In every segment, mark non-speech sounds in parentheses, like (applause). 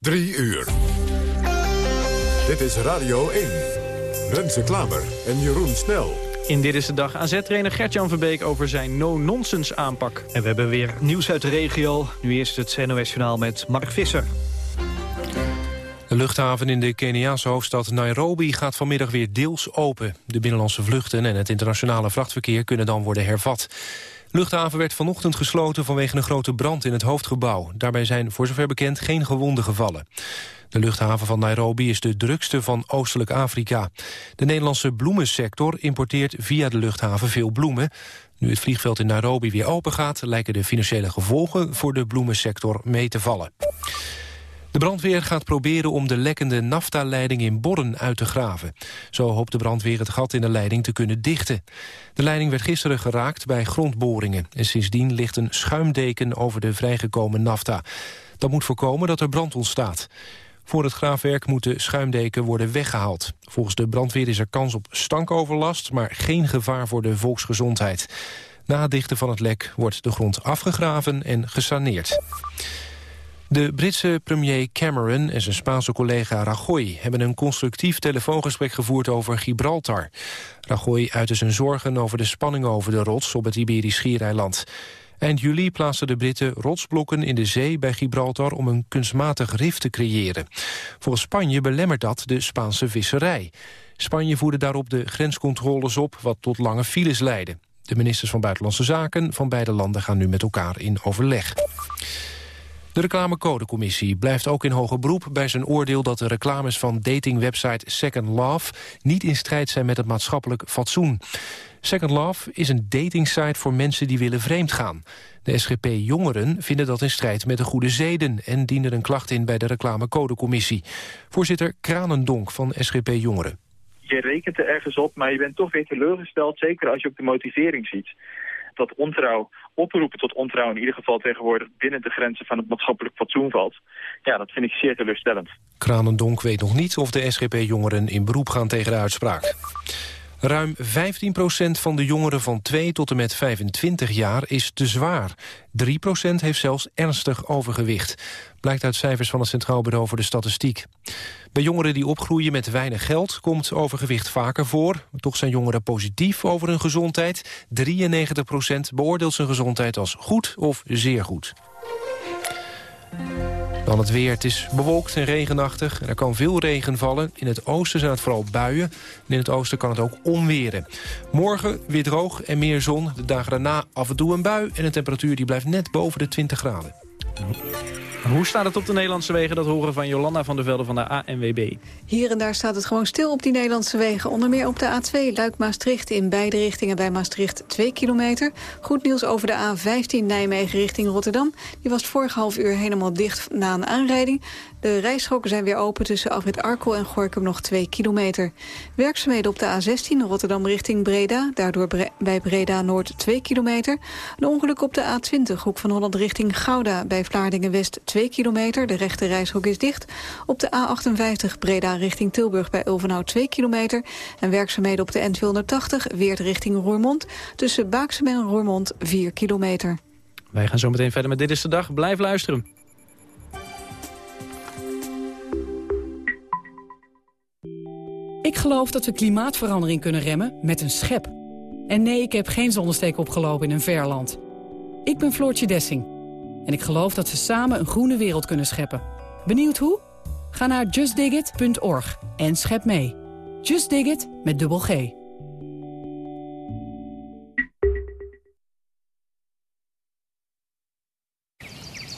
Drie uur. Dit is Radio 1. Renze Klamer en Jeroen Snel. In Dit is de Dag AZ-trainer Gert-Jan Verbeek over zijn no-nonsense aanpak. En we hebben weer nieuws uit de regio. Nu eerst het NOS-journaal met Mark Visser. De luchthaven in de Keniaanse hoofdstad Nairobi gaat vanmiddag weer deels open. De binnenlandse vluchten en het internationale vrachtverkeer kunnen dan worden hervat. Luchthaven werd vanochtend gesloten vanwege een grote brand in het hoofdgebouw. Daarbij zijn voor zover bekend geen gewonden gevallen. De luchthaven van Nairobi is de drukste van Oostelijk Afrika. De Nederlandse bloemensector importeert via de luchthaven veel bloemen. Nu het vliegveld in Nairobi weer open gaat... lijken de financiële gevolgen voor de bloemensector mee te vallen. De brandweer gaat proberen om de lekkende naftaleiding in Borren uit te graven. Zo hoopt de brandweer het gat in de leiding te kunnen dichten. De leiding werd gisteren geraakt bij grondboringen. En sindsdien ligt een schuimdeken over de vrijgekomen nafta. Dat moet voorkomen dat er brand ontstaat. Voor het graafwerk moet de schuimdeken worden weggehaald. Volgens de brandweer is er kans op stankoverlast... maar geen gevaar voor de volksgezondheid. Na het dichten van het lek wordt de grond afgegraven en gesaneerd. De Britse premier Cameron en zijn Spaanse collega Rajoy... hebben een constructief telefoongesprek gevoerd over Gibraltar. Rajoy uitte zijn zorgen over de spanning over de rots op het Iberisch Schiereiland. Eind juli plaatsten de Britten rotsblokken in de zee bij Gibraltar... om een kunstmatig rif te creëren. Volgens Spanje belemmert dat de Spaanse visserij. Spanje voerde daarop de grenscontroles op, wat tot lange files leidde. De ministers van Buitenlandse Zaken van beide landen gaan nu met elkaar in overleg. De reclamecodecommissie blijft ook in hoger beroep bij zijn oordeel dat de reclames van datingwebsite Second Love niet in strijd zijn met het maatschappelijk fatsoen. Second Love is een datingsite voor mensen die willen vreemdgaan. De SGP-jongeren vinden dat in strijd met de goede zeden... en dienen een klacht in bij de reclamecodecommissie. Voorzitter Kranendonk van SGP-jongeren. Je rekent er ergens op, maar je bent toch weer teleurgesteld... zeker als je ook de motivering ziet dat ontrouw, oproepen tot ontrouw in ieder geval tegenwoordig binnen de grenzen van het maatschappelijk fatsoen valt. Ja, dat vind ik zeer teleurstellend. Kranendonk weet nog niet of de SGP-jongeren in beroep gaan tegen de uitspraak. Ruim 15% van de jongeren van 2 tot en met 25 jaar is te zwaar. 3% heeft zelfs ernstig overgewicht. Blijkt uit cijfers van het Centraal Bureau voor de Statistiek. Bij jongeren die opgroeien met weinig geld komt overgewicht vaker voor. Toch zijn jongeren positief over hun gezondheid. 93% beoordeelt zijn gezondheid als goed of zeer goed. Dan het weer. Het is bewolkt en regenachtig. Er kan veel regen vallen. In het oosten zijn het vooral buien. En in het oosten kan het ook onweren. Morgen weer droog en meer zon. De dagen daarna af en toe een bui. En de temperatuur die blijft net boven de 20 graden. Hoe staat het op de Nederlandse wegen? Dat horen van Jolanda van der Velde van de ANWB. Hier en daar staat het gewoon stil op die Nederlandse wegen. Onder meer op de A2 Luik-Maastricht in beide richtingen bij Maastricht 2 kilometer. Goed nieuws over de A15 Nijmegen richting Rotterdam. Die was vorige half uur helemaal dicht na een aanrijding. De rijstroken zijn weer open tussen Afrit Arkel en Gorkum nog 2 kilometer. Werkzaamheden op de A16 Rotterdam richting Breda. Daardoor bij Breda Noord 2 kilometer. Een ongeluk op de A20 Hoek van Holland richting Gouda. Bij Vlaardingen West 2 kilometer. De rechte reishok is dicht. Op de A58 Breda richting Tilburg bij Ulvenhout 2 kilometer. En werkzaamheden op de N280 Weert richting Roermond. Tussen Baaksem en Roermond 4 kilometer. Wij gaan zo meteen verder met Dit is de Dag. Blijf luisteren. Ik geloof dat we klimaatverandering kunnen remmen met een schep. En nee, ik heb geen zonnesteek opgelopen in een ver land. Ik ben Floortje Dessing. En ik geloof dat we samen een groene wereld kunnen scheppen. Benieuwd hoe? Ga naar justdigit.org en schep mee. Just Dig It met dubbel G.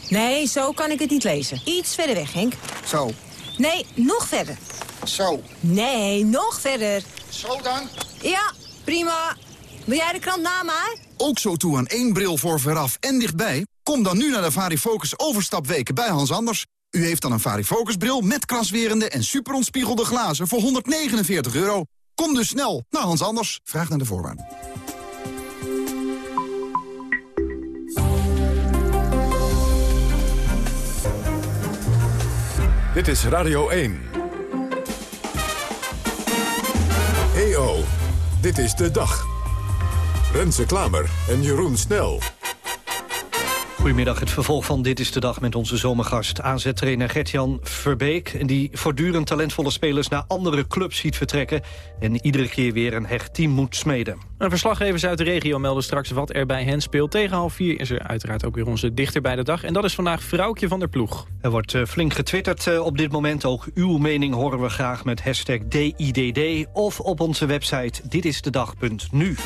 Nee, zo kan ik het niet lezen. Iets verder weg, Henk. Zo. Nee, nog verder. Zo. Nee, nog verder. Zo dan? Ja, prima. Wil jij de krant na mij? Ook zo toe aan één bril voor veraf en dichtbij? Kom dan nu naar de Varifocus overstapweken bij Hans Anders. U heeft dan een Varifocus bril met kraswerende en superontspiegelde glazen voor 149 euro. Kom dus snel naar Hans Anders. Vraag naar de voorwaarden. Dit is Radio 1. EO, dit is de dag. Renze Klamer en Jeroen Snel. Goedemiddag, het vervolg van Dit is de Dag met onze zomergast... AZ-trainer Gertjan Verbeek... die voortdurend talentvolle spelers naar andere clubs ziet vertrekken... en iedere keer weer een hecht team moet smeden. Een verslaggevers uit de regio melden straks wat er bij hen speelt. Tegen half vier is er uiteraard ook weer onze dichter bij de dag. En dat is vandaag Vrouwtje van der Ploeg. Er wordt uh, flink getwitterd uh, op dit moment. Ook uw mening horen we graag met hashtag DIDD... of op onze website ditisdedag.nu.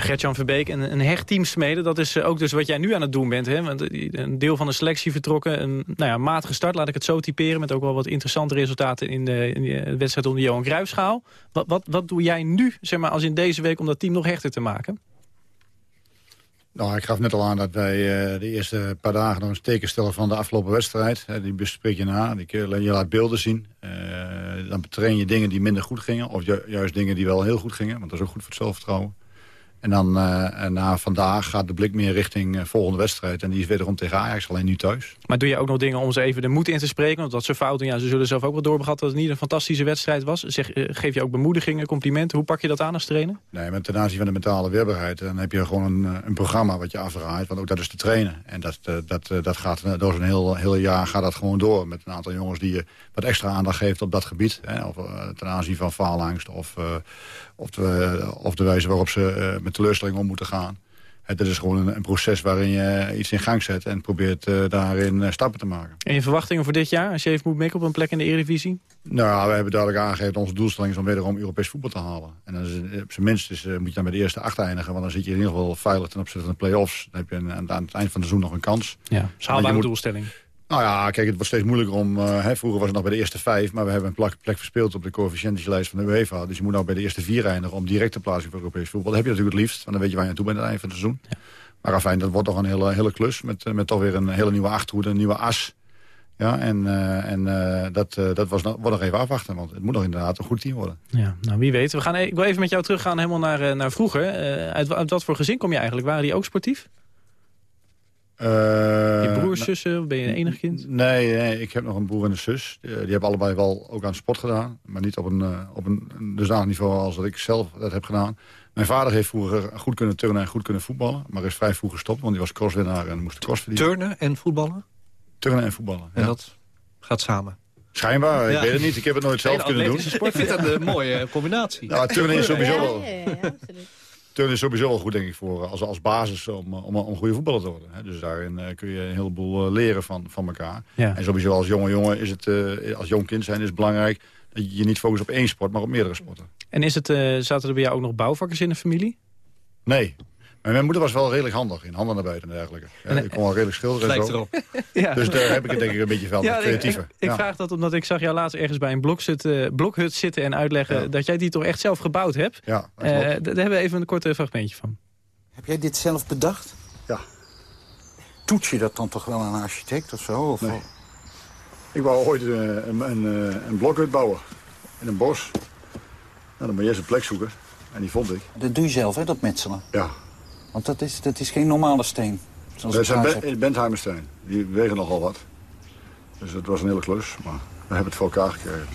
Gertjan Verbeek, een, een hecht team smeden. Dat is ook dus wat jij nu aan het doen bent. Hè? Want een deel van de selectie vertrokken. Een nou ja, matige start, laat ik het zo typeren. Met ook wel wat interessante resultaten in de, in de wedstrijd onder Johan Cruijffschaal. Wat, wat, wat doe jij nu, zeg maar, als in deze week om dat team nog hechter te maken? Nou, ik gaf net al aan dat wij de eerste paar dagen nog een teken stellen van de afgelopen wedstrijd. Die bespreek je na, die, je laat beelden zien. Dan train je dingen die minder goed gingen. Of ju juist dingen die wel heel goed gingen, want dat is ook goed voor het zelfvertrouwen. En dan uh, na vandaag gaat de blik meer richting uh, volgende wedstrijd. En die is wederom tegen Ajax, alleen nu thuis. Maar doe je ook nog dingen om ze even de moed in te spreken? Want dat ze fouten, ja, ze zullen zelf ook wel doorgehad dat het niet een fantastische wedstrijd was. Zeg, uh, geef je ook bemoedigingen, complimenten? Hoe pak je dat aan als trainer? Nee, met ten aanzien van de mentale weerbaarheid... dan heb je gewoon een, een programma wat je afdraait. Want ook dat is te trainen. En dat, dat, dat gaat door zo'n heel, heel jaar gaat dat gewoon door. Met een aantal jongens die je wat extra aandacht geeft op dat gebied. Hè, of ten aanzien van faalangst of of de, of de wijze waarop ze uh, met teleurstelling om moeten gaan. Het is gewoon een, een, proces waarin je iets in gang zet... en probeert uh, daarin uh, stappen te maken. En je verwachtingen voor dit jaar, als je even moet mikken op een plek in de Eredivisie? Nou, we hebben duidelijk aangegeven dat onze doelstelling is om wederom Europees voetbal te halen. En dan is, op zijn minst is, moet je dan met de eerste acht eindigen... want dan zit je in ieder geval veilig ten opzichte van de play-offs. Dan heb je een, aan, aan, het eind van het seizoen nog een kans. Ja, haalbare doelstelling. Nou ja, kijk, het wordt steeds moeilijker om... Uh, hè, vroeger was het nog bij de eerste vijf... maar we hebben een plek, plek verspeeld op de coëfficiëntenlijst van de UEFA. Dus je moet nou bij de eerste vier eindigen... om direct te plaatsen voor Europees voetbal. Dat heb je natuurlijk het liefst, want dan weet je waar je aan toe bent aan het eind van het seizoen. Ja. Maar afijn, dat wordt toch een hele, hele klus... Met, met toch weer een hele nieuwe achterhoede, een nieuwe as... Ja, en, uh, en uh, dat, uh, dat was nog, wordt nog even afwachten, want het moet nog inderdaad een goed team worden. Ja, nou wie weet. We gaan, e ik wil even met jou teruggaan helemaal naar, naar vroeger. Uit, uit, wat voor gezin kom je eigenlijk? Waren die ook sportief? Uh, je broers, zussen, ben je een enig kind? Nee, nee, ik heb nog een broer en een zus. Die, hebben allebei wel ook aan sport gedaan. Maar niet op een, uh, op een dusdanig niveau als dat ik zelf dat heb gedaan. Mijn vader heeft vroeger goed kunnen turnen en goed kunnen voetballen. Maar is vrij vroeg gestopt, want die was crosswinnaar en moest cross verdienen. Turnen en voetballen? Turnen en voetballen, En ja. dat gaat samen? Schijnbaar, ja. ik weet het niet. Ik heb het nooit zelf kunnen doen. Sport. Ik vind dat een mooie combinatie. Nou, turnen is sowieso wel... Is sowieso wel goed, denk ik, voor, als, als basis om, om, om een goede voetballer te worden. Hè. Dus daarin uh, kun je een heleboel uh, leren van, van elkaar. Ja. En sowieso als jonge jongen is het, uh, als jong kind zijn is het belangrijk... dat je je niet focust op één sport, maar op meerdere sporten. En is het, zaten er bij jou ook nog bouwvakkers in de familie? Nee. Maar mijn moeder was wel redelijk handig in handen naar buiten en dergelijke. Ja, ik kon wel redelijk schilderen en zo. Erop. (laughs) ja. Dus daar heb ik het denk ik een beetje van, ja, creatiever. Ik, ik, ik vraag dat omdat ik zag jou laatst ergens bij een blok zitten, blokhut zitten en uitleggen... dat jij die toch echt zelf gebouwd hebt. Ja, daar hebben we even een kort fragmentje van. Heb jij dit zelf bedacht? Ja. Toets je dat dan toch wel aan een architect of zo? Of nee. Ik wou ooit een, een, een, een blokhut bouwen. In een bos. Nou, dan moet je eerst een plek zoeken. En die vond ik. Dat doe je zelf, hè, dat metselen? Ja. Want dat is, dat is geen normale steen. Dat zijn ben, Bentheimersteen. Die wegen nogal wat. Dus het was een hele klus, maar we hebben het voor elkaar gekregen.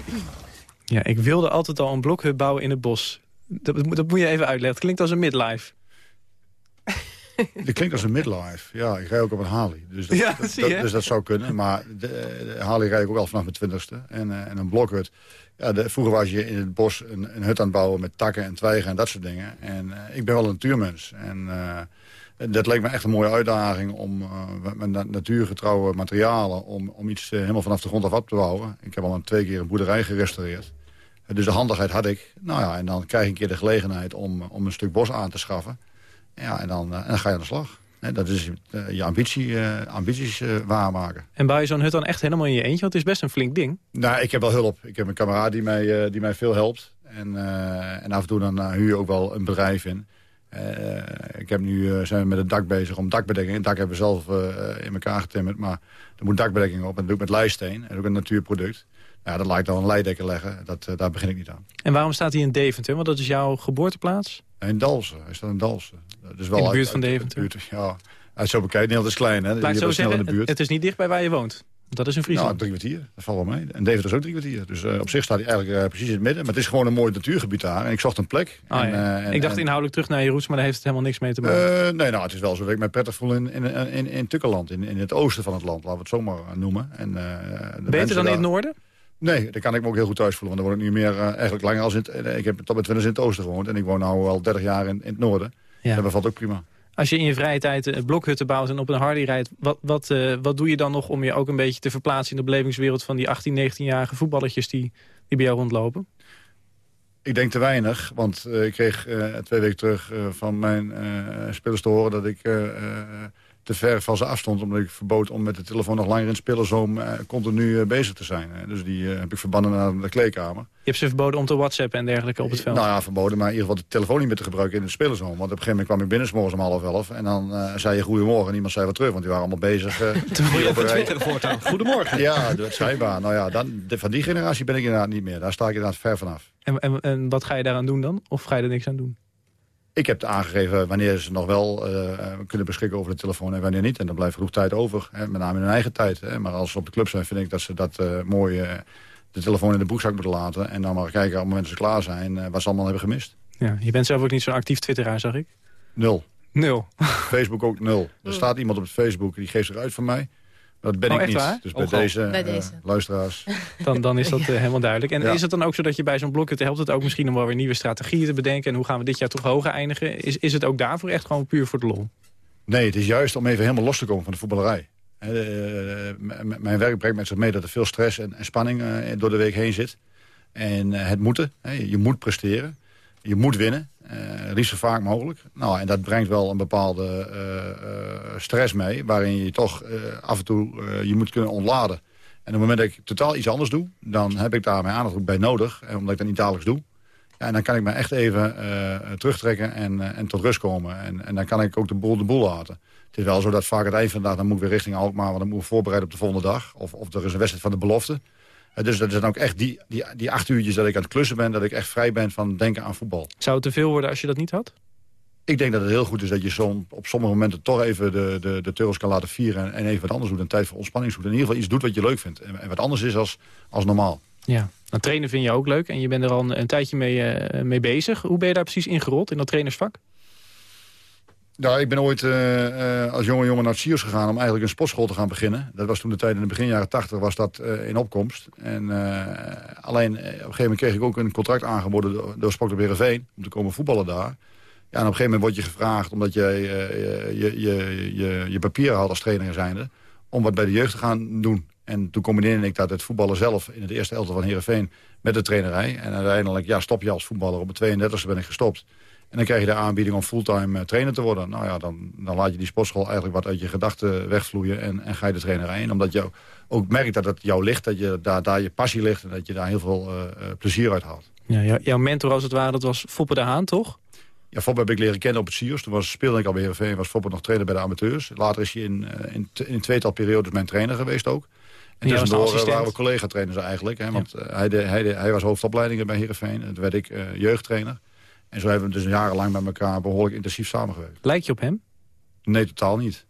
Ja, ik wilde altijd al een blokhut bouwen in het bos. Dat, dat moet je even uitleggen. Het klinkt als een midlife. (laughs) Dat klinkt als een midlife. Ja, ik rij ook op een Harley. Dus dat, ja, dat, zie je. dus dat zou kunnen. Maar de, de Harley rijd ik ook al vanaf mijn twintigste. En, uh, en een blokhut. Ja, de, vroeger was je in het bos een, een, hut aan het bouwen met takken en twijgen en dat soort dingen. En uh, ik ben wel een natuurmens. En uh, dat leek me echt een mooie uitdaging om met natuurgetrouwe materialen... om, om iets helemaal vanaf de grond af op te bouwen. Ik heb al een twee keer een boerderij gerestaureerd. Dus de handigheid had ik. Nou ja, en dan krijg je een keer de gelegenheid om, om een stuk bos aan te schaffen. Ja, en dan, en dan ga je aan de slag. Dat is uh, je ambitie, uh, ambities waarmaken. En bouw je zo'n hut dan echt helemaal in je eentje? Want het is best een flink ding. Nou, ik heb wel hulp. Ik heb een kameraad die mij, die mij veel helpt. En, en af en toe dan huur je ook wel een bedrijf in. ik heb nu, zijn we met het dak bezig om dakbedekking. Het dak hebben we zelf in elkaar getimmerd. Maar er moet dakbedekking op. En dat doe ik met leisteen. En ook een natuurproduct. Ja, dat laat ik dan een leidekker leggen. Dat, daar begin ik niet aan. En waarom staat hij in Deventer? Want dat is jouw geboorteplaats? In Dalsen. Hij staat in Dalsen. Dus wel in de buurt uit, van Deventer? Buurt, ja, uit zo bekijkt. Nederland is klein, hè? Laat zo zeggen, in de buurt. het is niet dicht bij waar je woont. Dat is een Friesland. Nou, drie kwartier. Dat valt wel mee. En Deventer is ook drie kwartier. Dus op zich staat hij eigenlijk precies in het midden. Maar het is gewoon een mooi natuurgebied daar. En ik zocht een plek. Oh, en, ja. en, ik dacht inhoudelijk terug naar je roots, maar daar heeft het helemaal niks mee te maken. nee, nou, het is wel zo dat ik mij prettig voel in, in, in, in Tukkerland. In, in het oosten van het land, laten we het zo maar noemen. En, Beter dan in het noorden? Nee, daar kan ik me ook heel goed thuis voelen. Want dan word ik nu meer uh, eigenlijk langer als in het, Ik heb tot met 20 in het oosten gewoond. En ik woon nu al 30 jaar in, in het noorden. Ja. Dat bevalt ook prima. Als je in je vrije tijd blokhutten bouwt en op een Harley rijdt... Wat, wat, uh, wat doe je dan nog om je ook een beetje te verplaatsen... in de belevingswereld van die 18, 19-jarige voetballertjes die, die bij jou rondlopen? Ik denk te weinig, want uh, ik kreeg twee weken terug van mijn spelers te horen... dat ik te ver van ze afstond. Omdat ik verbood om met de telefoon nog langer in het spelerzoom uh, continu uh, bezig te zijn. dus die uh, heb ik verbannen naar de kleedkamer. Je hebt ze verboden om te whatsappen en dergelijke op het veld? Nou ja, verboden, maar in ieder geval de telefoon niet meer te gebruiken in het spelerzoom. Want op een gegeven moment kwam ik binnen, morgens om half elf. En dan zei je goedemorgen en iemand zei wat terug, want die waren allemaal bezig. Toen je even twitteren voortaan. Goedemorgen. Ja, dat schijnbaar. Nou ja, dan, de, van die generatie ben ik inderdaad niet meer. Daar sta ik inderdaad ver vanaf. En, en, en wat ga je daaraan doen dan? Of ga je er niks aan doen? Ik heb aangegeven wanneer ze nog wel uh, kunnen beschikken over de telefoon en wanneer niet. En dan blijft genoeg tijd over, hè, met name in hun eigen tijd. Hè. Maar als ze op de club zijn, vind ik dat ze dat uh, mooi uh, de telefoon in de broekzak moeten laten. En dan maar kijken op het moment dat ze klaar zijn, wat ze allemaal hebben gemist. Ja, je bent zelf ook niet zo'n actief twitteraar, zag ik? Nul. Nul. (laughs) Facebook ook nul. Er staat iemand op het Facebook, die geeft zich uit van mij. Dat ben oh, ik niet. Waar? Dus bij, deze, bij deze, uh, luisteraars. (laughs) Dan, dan is dat uh, helemaal duidelijk. En ja. is het dan ook zo dat je bij zo'n blokje... helpt het ook misschien om wel weer nieuwe strategieën te bedenken... en hoe gaan we dit jaar toch hoger eindigen? Is, is het ook daarvoor echt gewoon puur voor de lol? Nee, het is juist om even helemaal los te komen van de voetballerij. Uh, mijn werk brengt met zich mee dat er veel stress en, en spanning door de week heen zit. En het moeten. je moet presteren. Je moet winnen. Liefst zo vaak mogelijk. Nou, en dat brengt wel een bepaalde uh, uh, stress mee... waarin je toch af en toe je moet kunnen ontladen. En op het moment dat ik totaal iets anders doe... dan heb ik daar mijn aandacht ook bij nodig. Omdat ik dat niet dagelijks doe. Ja, en dan kan ik me echt even terugtrekken en, en tot rust komen. En, en dan kan ik ook de boel de boel laten. Het is wel zo dat vaak het eind van de dag... dan moet ik weer richting Alkmaar... want dan moet ik voorbereiden op de volgende dag. Of, of er is een wedstrijd van de belofte. Dus dat zijn ook echt die, die, die acht uurtjes dat ik aan het klussen ben... dat ik echt vrij ben van denken aan voetbal. Zou het te veel worden als je dat niet had? Ik denk dat het heel goed is dat je som, op sommige momenten toch even de, de, de turtles kan laten vieren... en even wat anders doet, een tijd voor ontspanning zoekt. In ieder geval iets doet wat je leuk vindt. En, en wat anders is als, als normaal. Ja, nou, trainen vind je ook leuk en je bent er al een, een tijdje mee, uh, mee bezig. Hoe ben je daar precies ingerold in dat trainersvak? Nou, ik ben ooit uh, uh, als jonge jongen naar Siers gegaan... om eigenlijk een sportschool te gaan beginnen. Dat was toen de tijd in de begin jaren 80 was dat uh, in opkomst. En alleen op een gegeven moment kreeg ik ook een contract aangeboden... door, door op Heerenveen, om te komen voetballen daar. Ja, en op een gegeven moment word je gevraagd... omdat je je, je, je, je papieren had als trainer zijnde... om wat bij de jeugd te gaan doen. En toen combineerde ik dat het voetballen zelf... in het eerste elftal van Heerenveen met de trainerij. En uiteindelijk ja, stop je als voetballer. Op de 32e ben ik gestopt. En dan krijg je de aanbieding om fulltime uh, trainer te worden. Nou ja, dan, dan laat je die sportschool eigenlijk wat uit je gedachten wegvloeien... en, en ga je de trainerij in. Omdat je ook merkt dat het jou ligt, dat je daar, daar je passie ligt... en dat je daar heel veel uh, plezier uit haalt. Ja, jouw mentor als het ware, dat was Foppe de Haan, toch? Ja, Foppe heb ik leren kennen op het Siers. Toen was, speelde ik al bij Heerenveen, was Foppe nog trainer bij de amateurs. Later is hij in, in, in een tweetal periodes mijn trainer geweest ook. En tussendoor waren we collega-trainers eigenlijk. Hè, want ja. hij, de, hij, de, hij was hoofdopleidingen bij Heerenveen. En toen werd ik jeugdtrainer. En zo hebben we dus jarenlang met elkaar behoorlijk intensief samengewerkt. Lijkt je op hem? Nee, totaal niet.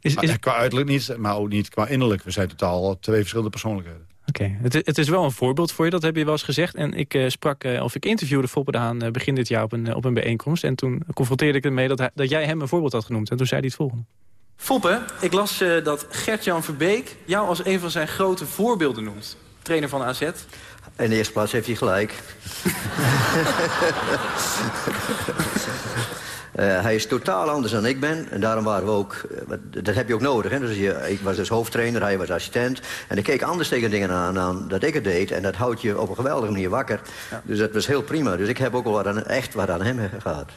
Is, is... Qua uiterlijk niet, maar ook niet qua innerlijk. We zijn totaal twee verschillende persoonlijkheden. Oké, okay. het, het, is wel een voorbeeld voor je, dat heb je wel eens gezegd. En ik uh, sprak, uh, of ik interviewde Foppe de Haan uh, begin dit jaar op een, op een bijeenkomst. En toen confronteerde ik hem mee dat, hij, dat jij hem een voorbeeld had genoemd. En toen zei hij het volgende. Foppe, ik las dat Gert-Jan Verbeek jou als een van zijn grote voorbeelden noemt. Trainer van AZ. In de eerste plaats heeft hij gelijk. uh, (laughs) hij is totaal anders dan ik ben. En daarom waren we ook... Uh, dat heb je ook nodig. Hè? Dus je, ik was dus hoofdtrainer, hij was assistent. En ik keek anders tegen dingen aan, aan dat ik het deed. En dat houdt je op een geweldige manier wakker. Ja. Dus dat was heel prima. Dus ik heb ook wel wat aan, echt wat aan hem gehad.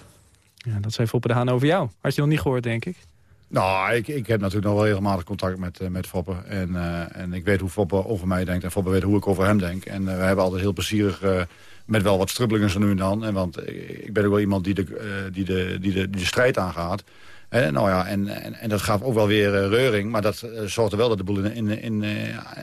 Ja, dat zei Foppe de Haan over jou. Had je nog niet gehoord, denk ik. Nou, ik, ik heb natuurlijk nog wel regelmatig contact met, uh, met Foppe. En, uh, en ik weet hoe Foppe over mij denkt. En Foppe weet hoe ik over hem denk. En uh, we hebben altijd heel plezierig... met wel wat strubbelingen zo nu en dan. En want ik ben ook wel iemand die de, die de, die de, die de strijd aangaat. En, nou ja, en, en, en dat gaf ook wel weer reuring. Maar dat zorgde wel dat de boel in, in,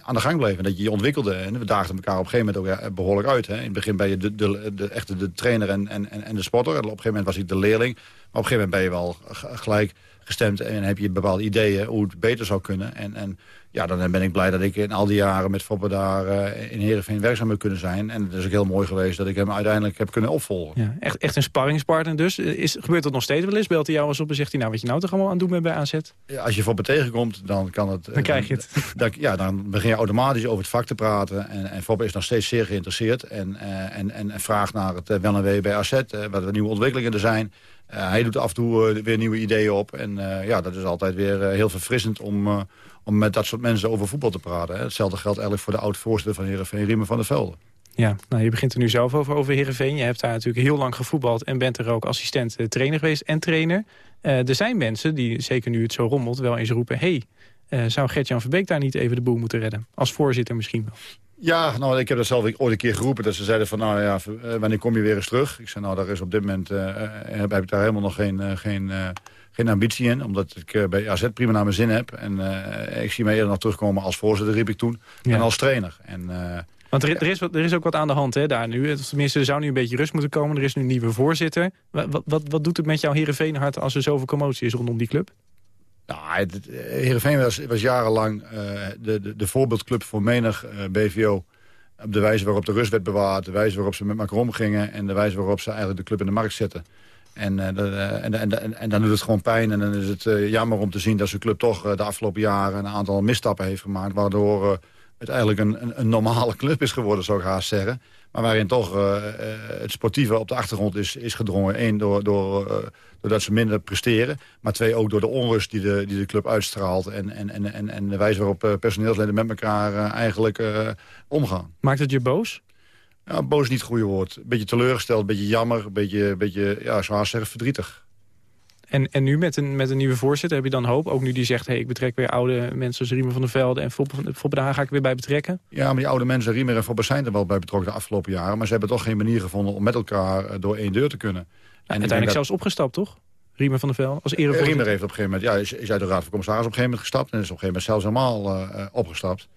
aan de gang bleef. En dat je je ontwikkelde. En we daagden elkaar op een gegeven moment ook behoorlijk uit. Hè. In het begin ben je de, de, de, echte de trainer en, en, en de sporter. En op een gegeven moment was ik de leerling. Maar op een gegeven moment ben je wel gelijk gestemd en heb je bepaalde ideeën hoe het beter zou kunnen. En, en ja, dan ben ik blij dat ik in al die jaren met Foppe daar uh, in Heerenveen werkzaam heb kunnen zijn. En het is ook heel mooi geweest dat ik hem uiteindelijk heb kunnen opvolgen. Ja, echt, echt een sparringspartner dus. Is, gebeurt dat nog steeds wel eens? Belt hij jou eens op en zegt hij nou wat je nou toch allemaal aan het doen bent bij AZ? Ja, als je Foppe tegenkomt, dan kan het... Dan krijg je het. Dan, ja, dan begin je automatisch over het vak te praten. En, en Foppe is nog steeds zeer geïnteresseerd. En, uh, en, en, vraagt naar het wel en wee bij AZ, wat de nieuwe ontwikkelingen er zijn. Hij doet af en toe weer nieuwe ideeën op. En ja, dat is altijd weer heel verfrissend om om met dat soort mensen over voetbal te praten. Hè. Hetzelfde geldt eigenlijk voor de oud-voorzitter van Heerenveen, Riemen van der Velde. Ja, nou, je begint er nu zelf over, over Heerenveen. Je hebt daar natuurlijk heel lang gevoetbald en bent er ook assistent eh, trainer geweest en trainer. Uh, er zijn mensen die, zeker nu het zo rommelt, wel eens roepen... hey, uh, zou Gert-Jan Verbeek daar niet even de boel moeten redden? Als voorzitter misschien wel. Ja, nou, ik heb dat zelf ooit een keer geroepen. Dat ze zeiden van, nou ja, wanneer kom je weer eens terug? Ik zei, nou, daar is op dit moment heb, heb ik daar helemaal nog geen... geen geen ambitie in. Omdat ik uh, bij AZ prima naar mijn zin heb. En uh, ik zie mij eerder nog terugkomen als voorzitter, riep ik toen. Ja. En als trainer. En, uh, want er, er, is wat, er is ook wat aan de hand hè, daar nu. Tenminste, er zou nu een beetje rust moeten komen. Er is nu een nieuwe voorzitter. Wat, wat, wat doet het met jouw Heerenveen-hart als er zoveel commotie is rondom die club? Nou, Heerenveen was, was jarenlang de, de, de, voorbeeldclub voor menig BVO op de wijze waarop de rust werd bewaard... de wijze waarop ze met elkaar omgingen... en de wijze waarop ze eigenlijk de club in de markt zetten. En, uh, en, en, en, dan doet het gewoon pijn. En dan is het uh, jammer om te zien dat zijn club toch de afgelopen jaren... een aantal misstappen heeft gemaakt... waardoor het eigenlijk een, een, een, normale (laughs) club is geworden, zou ik haast zeggen. Maar waarin toch het sportieve op de achtergrond is, is gedrongen. Eén, door, door, doordat ze minder presteren. Maar twee, ook door de onrust die de, die de club uitstraalt. En, en, en, en de wijze waarop personeelsleden met elkaar eigenlijk omgaan. Maakt het je boos? Ja, boos niet het goede woord. Een beetje teleurgesteld, een beetje jammer, een beetje, beetje ja, zoals zeggen, verdrietig. En, en nu met een, met een nieuwe voorzitter heb je dan hoop? Ook nu die zegt, hey, ik betrek weer oude mensen als Riemer van der Velde... en Foppe daar ga ik weer bij betrekken? Ja, maar die oude mensen, Riemer en Foppe, zijn er wel bij betrokken de afgelopen jaren. Maar ze hebben toch geen manier gevonden om met elkaar eh, door één deur te kunnen. En, uiteindelijk zelfs opgestapt, toch? Riemer van der Velde, als erevoorzitter? Riemer heeft op een gegeven moment, ja, is, is uit de Raad van Commissaris op een gegeven moment gestapt... en is op een gegeven moment zelfs helemaal uh, opgestapt.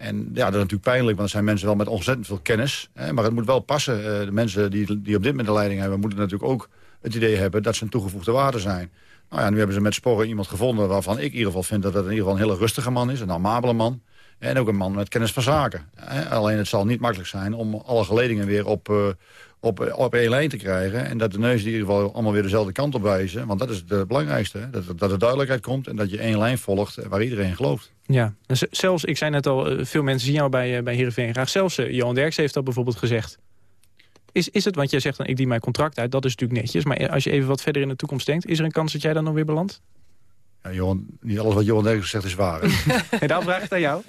En ja, dat is natuurlijk pijnlijk, want er zijn mensen wel met ontzettend veel kennis. Hè, maar het moet wel passen. Uh, de mensen die, die op dit moment de leiding hebben... moeten natuurlijk ook het idee hebben dat ze een toegevoegde waarde zijn. Nou ja, nu hebben ze met Sporren iemand gevonden waarvan ik in ieder geval vind... dat het in ieder geval een hele rustige man is, een amabele man. En ook een man met kennis van zaken. Hè. Alleen het zal niet makkelijk zijn om alle geledingen weer op, uh, op, op één lijn te krijgen. En dat de neuzen in ieder geval allemaal weer dezelfde kant op wijzen. Want dat is het belangrijkste. Hè? Dat, dat er duidelijkheid komt en dat je één lijn volgt waar iedereen gelooft. Ja, zelfs, ik zei net al, eh, veel mensen zien jou bij, bij Heerenveen graag. Zelfs Johan Derks heeft dat bijvoorbeeld gezegd. Is, is het, want jij zegt dan, ik dien mijn contract uit, dat is natuurlijk netjes. Maar als je even wat verder in de toekomst denkt, is er een kans dat jij dan nog weer belandt? Ja, Johan, niet alles wat Johan Derks zegt is waar. (laughs) en daarom vraag ik aan jou.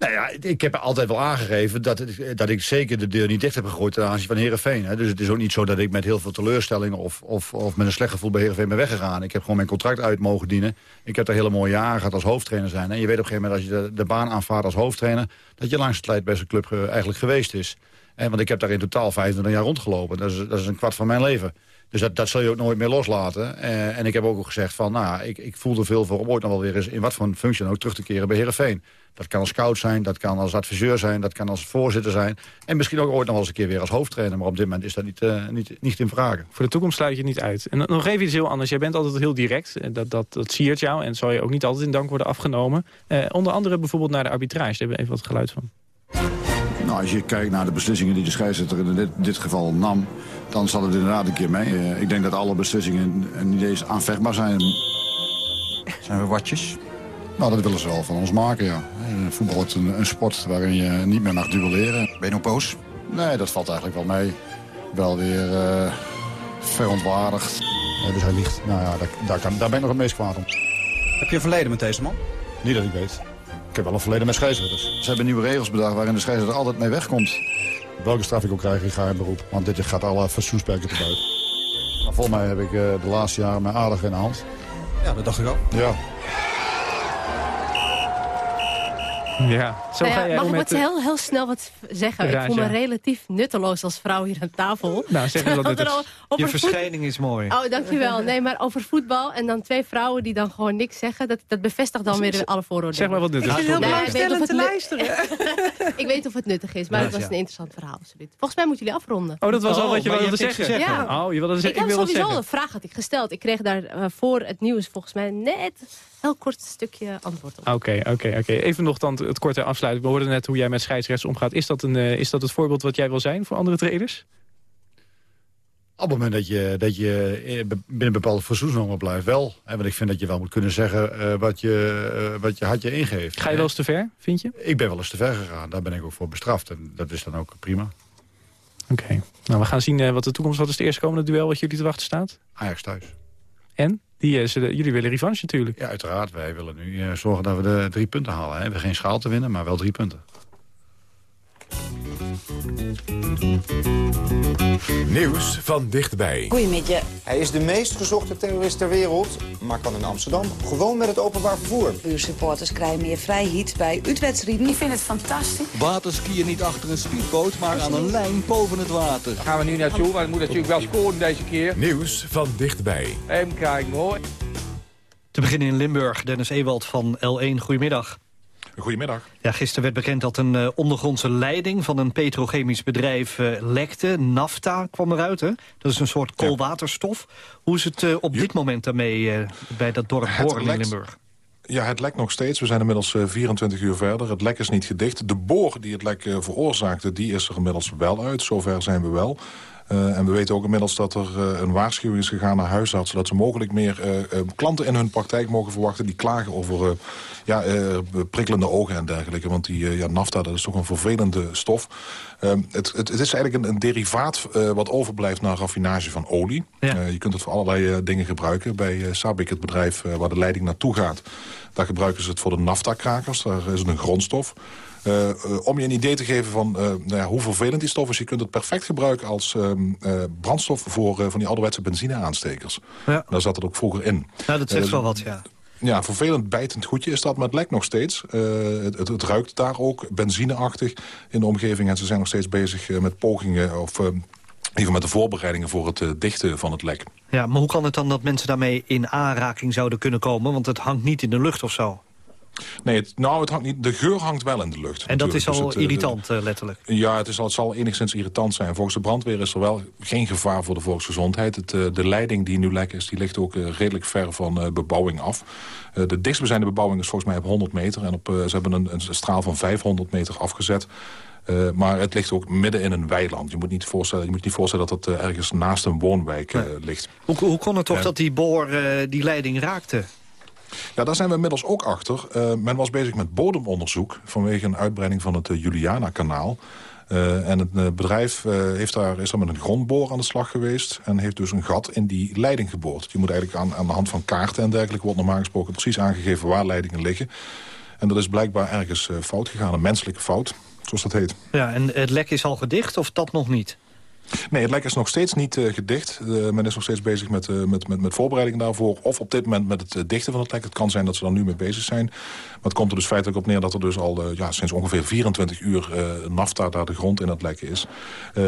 Nou ja, ik heb altijd wel aangegeven dat, dat ik zeker de deur niet dicht heb gegooid ten aanzien van Heerenveen. Dus het is ook niet zo dat ik met heel veel teleurstelling of, of, of met een slecht gevoel bij Heerenveen ben weggegaan. Ik heb gewoon mijn contract uit mogen dienen. Ik heb er hele mooie jaren gehad als hoofdtrainer zijn. En je weet op een gegeven moment als je de, de baan aanvaardt als hoofdtrainer... dat je langste tijd bij zijn club eigenlijk geweest is. En, want ik heb daar in totaal 25 jaar rondgelopen. Dat is, dat is een kwart van mijn leven. Dus dat, dat zal je ook nooit meer loslaten. Eh, en ik heb ook gezegd van, nou, ik, ik voel er veel voor om ooit nog wel weer eens... in wat voor een functie ook terug te keren bij Heerenveen. Dat kan als scout zijn, dat kan als adviseur zijn, dat kan als voorzitter zijn. En misschien ook ooit nog wel eens een keer weer als hoofdtrainer. Maar op dit moment is dat niet, uh, niet, niet in vragen. Voor de toekomst sluit je het niet uit. En nog even iets heel anders. Jij bent altijd heel direct. Dat, dat, dat siert jou en zal je ook niet altijd in dank worden afgenomen. Uh, onder andere bijvoorbeeld naar de arbitrage. Daar hebben we even wat geluid van. Nou, als je kijkt naar de beslissingen die de scheidsrechter in dit, dit geval nam... dan zal het inderdaad een keer mee. Uh, ik denk dat alle beslissingen niet eens aanvechtbaar zijn. Zijn we watjes? Nou, dat willen ze wel van ons maken, ja. Voetbal is een, een, sport waarin je niet meer mag duelleren. Ben je nog boos? Nee, dat valt eigenlijk wel mee. Wel weer uh, verontwaardigd. Ja, dus hij ligt. Nou ja, daar, daar, kan, daar ben ik nog het meest kwaad om. Heb je een verleden met deze man? Niet dat ik weet. Ik heb wel een verleden met scheidsrechters. Ze hebben nieuwe regels bedacht waarin de scheidsrechter altijd mee wegkomt. Welke straf ik ook krijg, ik ga in beroep. Want dit gaat alle fatsoensperken te buiten. Maar volgens mij heb ik uh, de laatste jaren mijn aardig in de hand. Ja, dat dacht ik ook. Ja. Ja, zo Nou ga ja, jij mag ik wat heel, heel snel wat zeggen? Ik voel me relatief nutteloos als vrouw hier aan tafel. Nou, zeg (laughs) al over Je voet- verschijning is mooi. Oh, dankjewel. Nee, maar over voetbal en dan twee vrouwen die dan gewoon niks zeggen... dat, dat bevestigt dan weer alle vooroordelen. Zeg maar wat nuttigs. Ik Ik vind het heel belangstellend te luisteren. (laughs) ik weet of het nuttig is, maar het was een interessant verhaal, absoluut. Volgens mij moeten jullie afronden. Oh, dat was al Oh, wat je maar wilde zeggen. Ja. Oh, je wilde Ik zeggen, heb ik wat sowieso een vraag had ik gesteld. Ik kreeg daar eh, voor het nieuws volgens mij net heel kort stukje antwoord op. Oké, oké, oké. Even nog dan het korte afsluiten. We hoorden net hoe jij met scheidsrechts omgaat. Is dat, een, eh, is dat het voorbeeld wat jij wil zijn voor andere trainers? Op het moment dat je, dat je eh, binnen bepaalde fatsoensnormen blijft, wel. Hè, want ik vind dat je wel moet kunnen zeggen eh, wat, je, eh, wat je hartje ingeeft. Ga je wel eens te ver, vind je? Ik ben wel eens te ver gegaan. Daar ben ik ook voor bestraft. En dat is dan ook prima. Oké. Nou, we gaan zien eh, wat de toekomst... Wat is het eerstkomende duel wat jullie te wachten staat? Ajax thuis. En? Die, eh, jullie willen revanche natuurlijk. Ja, uiteraard. Wij willen nu eh, zorgen dat we de drie punten halen. Hè. We hebben geen schaal te winnen, maar wel drie punten. Nieuws van dichtbij. Goedemiddag. Hij is de meest gezochte terrorist ter wereld, maar kan in Amsterdam gewoon met het openbaar vervoer. Buursupporters krijgen meer vrijheid bij uitwedstrijden. Ik vind het fantastisch. Waterskiën niet achter een speedboot, maar aan een lijn boven het water. Daar gaan we nu naartoe, want het moet natuurlijk wel scoren deze keer. Nieuws van dichtbij. Even kijken hoor. Te beginnen in Limburg, Dennis Ewald van L1. Goedemiddag. Goedemiddag. Ja, gisteren werd bekend dat een eh, ondergrondse leiding van een petrochemisch bedrijf eh, lekte. Nafta kwam eruit, hè? Dat is een soort koolwaterstof. Hoe is het eh, op dit moment daarmee bij dat dorp Het Born in Limburg? Ja, het lekt nog steeds. We zijn inmiddels eh, 24 uur verder. Het lek is niet gedicht. De boor die het lek veroorzaakte, die is er inmiddels wel uit. Zover zijn we wel. Eh, en we weten ook inmiddels dat er eh, een waarschuwing is gegaan naar huisartsen... dat ze mogelijk meer eh, klanten in hun praktijk mogen verwachten... die klagen over ja, prikkelende ogen en dergelijke. Want die ja, nafta, dat is toch een vervelende stof. Ehm, het, het, het is eigenlijk een, een derivaat wat overblijft na raffinage van olie. Je kunt het voor allerlei dingen gebruiken. Bij Sabic, het bedrijf waar de leiding naartoe gaat... daar gebruiken ze het voor de nafta-krakers. Daar is het een grondstof. Eh, eh, om je een idee te geven van eh, nou ja, hoe vervelend die stof is... je kunt het perfect gebruiken als ehm, eh, brandstof voor van die ouderwetse benzineaanstekers. Ja. Daar zat het ook vroeger in. Nou, dat zegt wel wat, ja. Ja, vervelend bijtend goedje is dat, maar het lijkt nog steeds. Het, het, ruikt daar ook benzineachtig in de omgeving. En ze zijn nog steeds bezig met pogingen... of ieder geval met de voorbereidingen voor het dichten van het lek. Ja, maar hoe kan het dan dat mensen daarmee in aanraking zouden kunnen komen? Want het hangt niet in de lucht of zo. Nee, het, nou, het hangt niet, de geur hangt wel in de lucht. En dat is al Dus het, eh, irritant, eh, letterlijk. Ja, het, is al, het zal enigszins irritant zijn. Volgens de brandweer is er wel geen gevaar voor de volksgezondheid. Het, eh, de leiding die nu lek is, die ligt ook redelijk ver van bebouwing af. De dichtstbijzijnde bebouwing is volgens mij op 100 meter. En op, ze hebben een, een straal van 500 meter afgezet. Maar het ligt ook midden in een weiland. Je moet niet voorstellen, je moet niet voorstellen dat het ergens naast een woonwijk ligt. Hoe, hoe kon het toch dat die boor die leiding raakte? Ja, daar zijn we inmiddels ook achter. Eh, men was bezig met bodemonderzoek vanwege een uitbreiding van het eh, Juliana-kanaal. Eh, en het bedrijf heeft daar, is daar met een grondboor aan de slag geweest... en heeft dus een gat in die leiding geboord. Je moet eigenlijk aan, aan de hand van kaarten en dergelijke... wordt normaal gesproken precies aangegeven waar leidingen liggen. En dat is blijkbaar ergens fout gegaan, een menselijke fout, zoals dat heet. Ja, en het lek is al gedicht of dat nog niet? Nee, het lek is nog steeds niet eh, gedicht. Eh, men is nog steeds bezig met, eh, met, met, met voorbereidingen daarvoor. Of op dit moment met het dichten van het lek. Het kan zijn dat ze daar nu mee bezig zijn. Maar het komt er dus feitelijk op neer dat er dus al ja, sinds ongeveer 24 uur nafta daar de grond in het lekken is.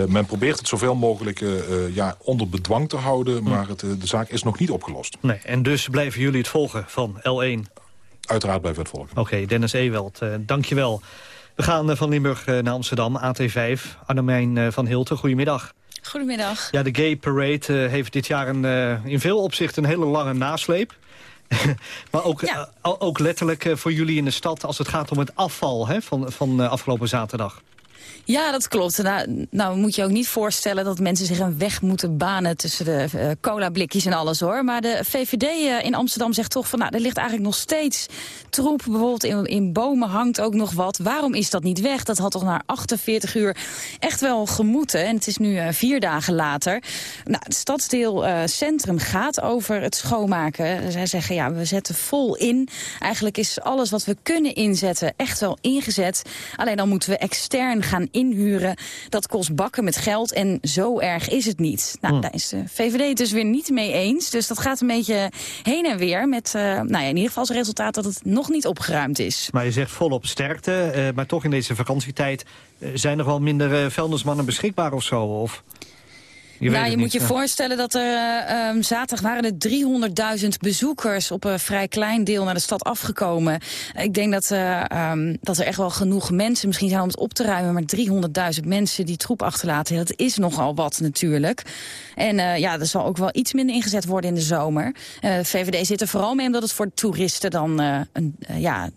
Men probeert het zoveel mogelijk ja, onder bedwang te houden. Maar het, de zaak is nog niet opgelost. Nee, en dus blijven jullie het volgen van L1. Uiteraard blijven we het volgen. Oké, Dennis Eweld, eh dank je wel. We gaan eh, van Limburg eh, naar Amsterdam, AT5. Annemijn eh, van Hilten, goedemiddag. Goedemiddag. Ja, de Gay Parade heeft dit jaar een, in veel opzichten een hele lange nasleep. (laughs) maar ook, ook letterlijk voor jullie in de stad als het gaat om het afval hè, van, van afgelopen zaterdag. Ja, dat klopt. Nou, nou moet je ook niet voorstellen dat mensen zich een weg moeten banen tussen de eh, cola-blikjes en alles hoor. Maar de VVD eh, in Amsterdam zegt toch van nou, er ligt eigenlijk nog steeds troep. Bijvoorbeeld in, in bomen hangt ook nog wat. Waarom is dat niet weg? Dat had toch na 48 uur echt wel gemoeten. En het is nu eh, vier dagen later. Nou, het stadsdeel Centrum gaat over het schoonmaken. Zij zeggen ja, we zetten vol in. Eigenlijk is alles wat we kunnen inzetten echt wel ingezet. Alleen dan moeten we extern gaan inhuren. Dat kost bakken met geld en zo erg is het niet. Nou, Hm. daar is de VVD het dus weer niet mee eens. Dus dat gaat een beetje heen en weer met eh, nou ja, in ieder geval als resultaat dat het nog niet opgeruimd is. Maar je zegt volop sterkte, eh, maar toch in deze vakantietijd... eh, zijn er wel minder eh, vuilnismannen beschikbaar of zo? Of... Je weet nou, je moet je voorstellen dat er eh, ehm, zaterdag waren er 300.000 bezoekers op een vrij klein deel naar de stad afgekomen. Ik denk dat, eh, ehm, dat er echt wel genoeg mensen misschien zijn om het op te ruimen, maar 300.000 mensen die troep achterlaten, dat is nogal wat natuurlijk. En eh, ja, er zal ook wel iets minder ingezet worden in de zomer. Eh, VVD zit er vooral mee omdat het voor toeristen dan een, ja,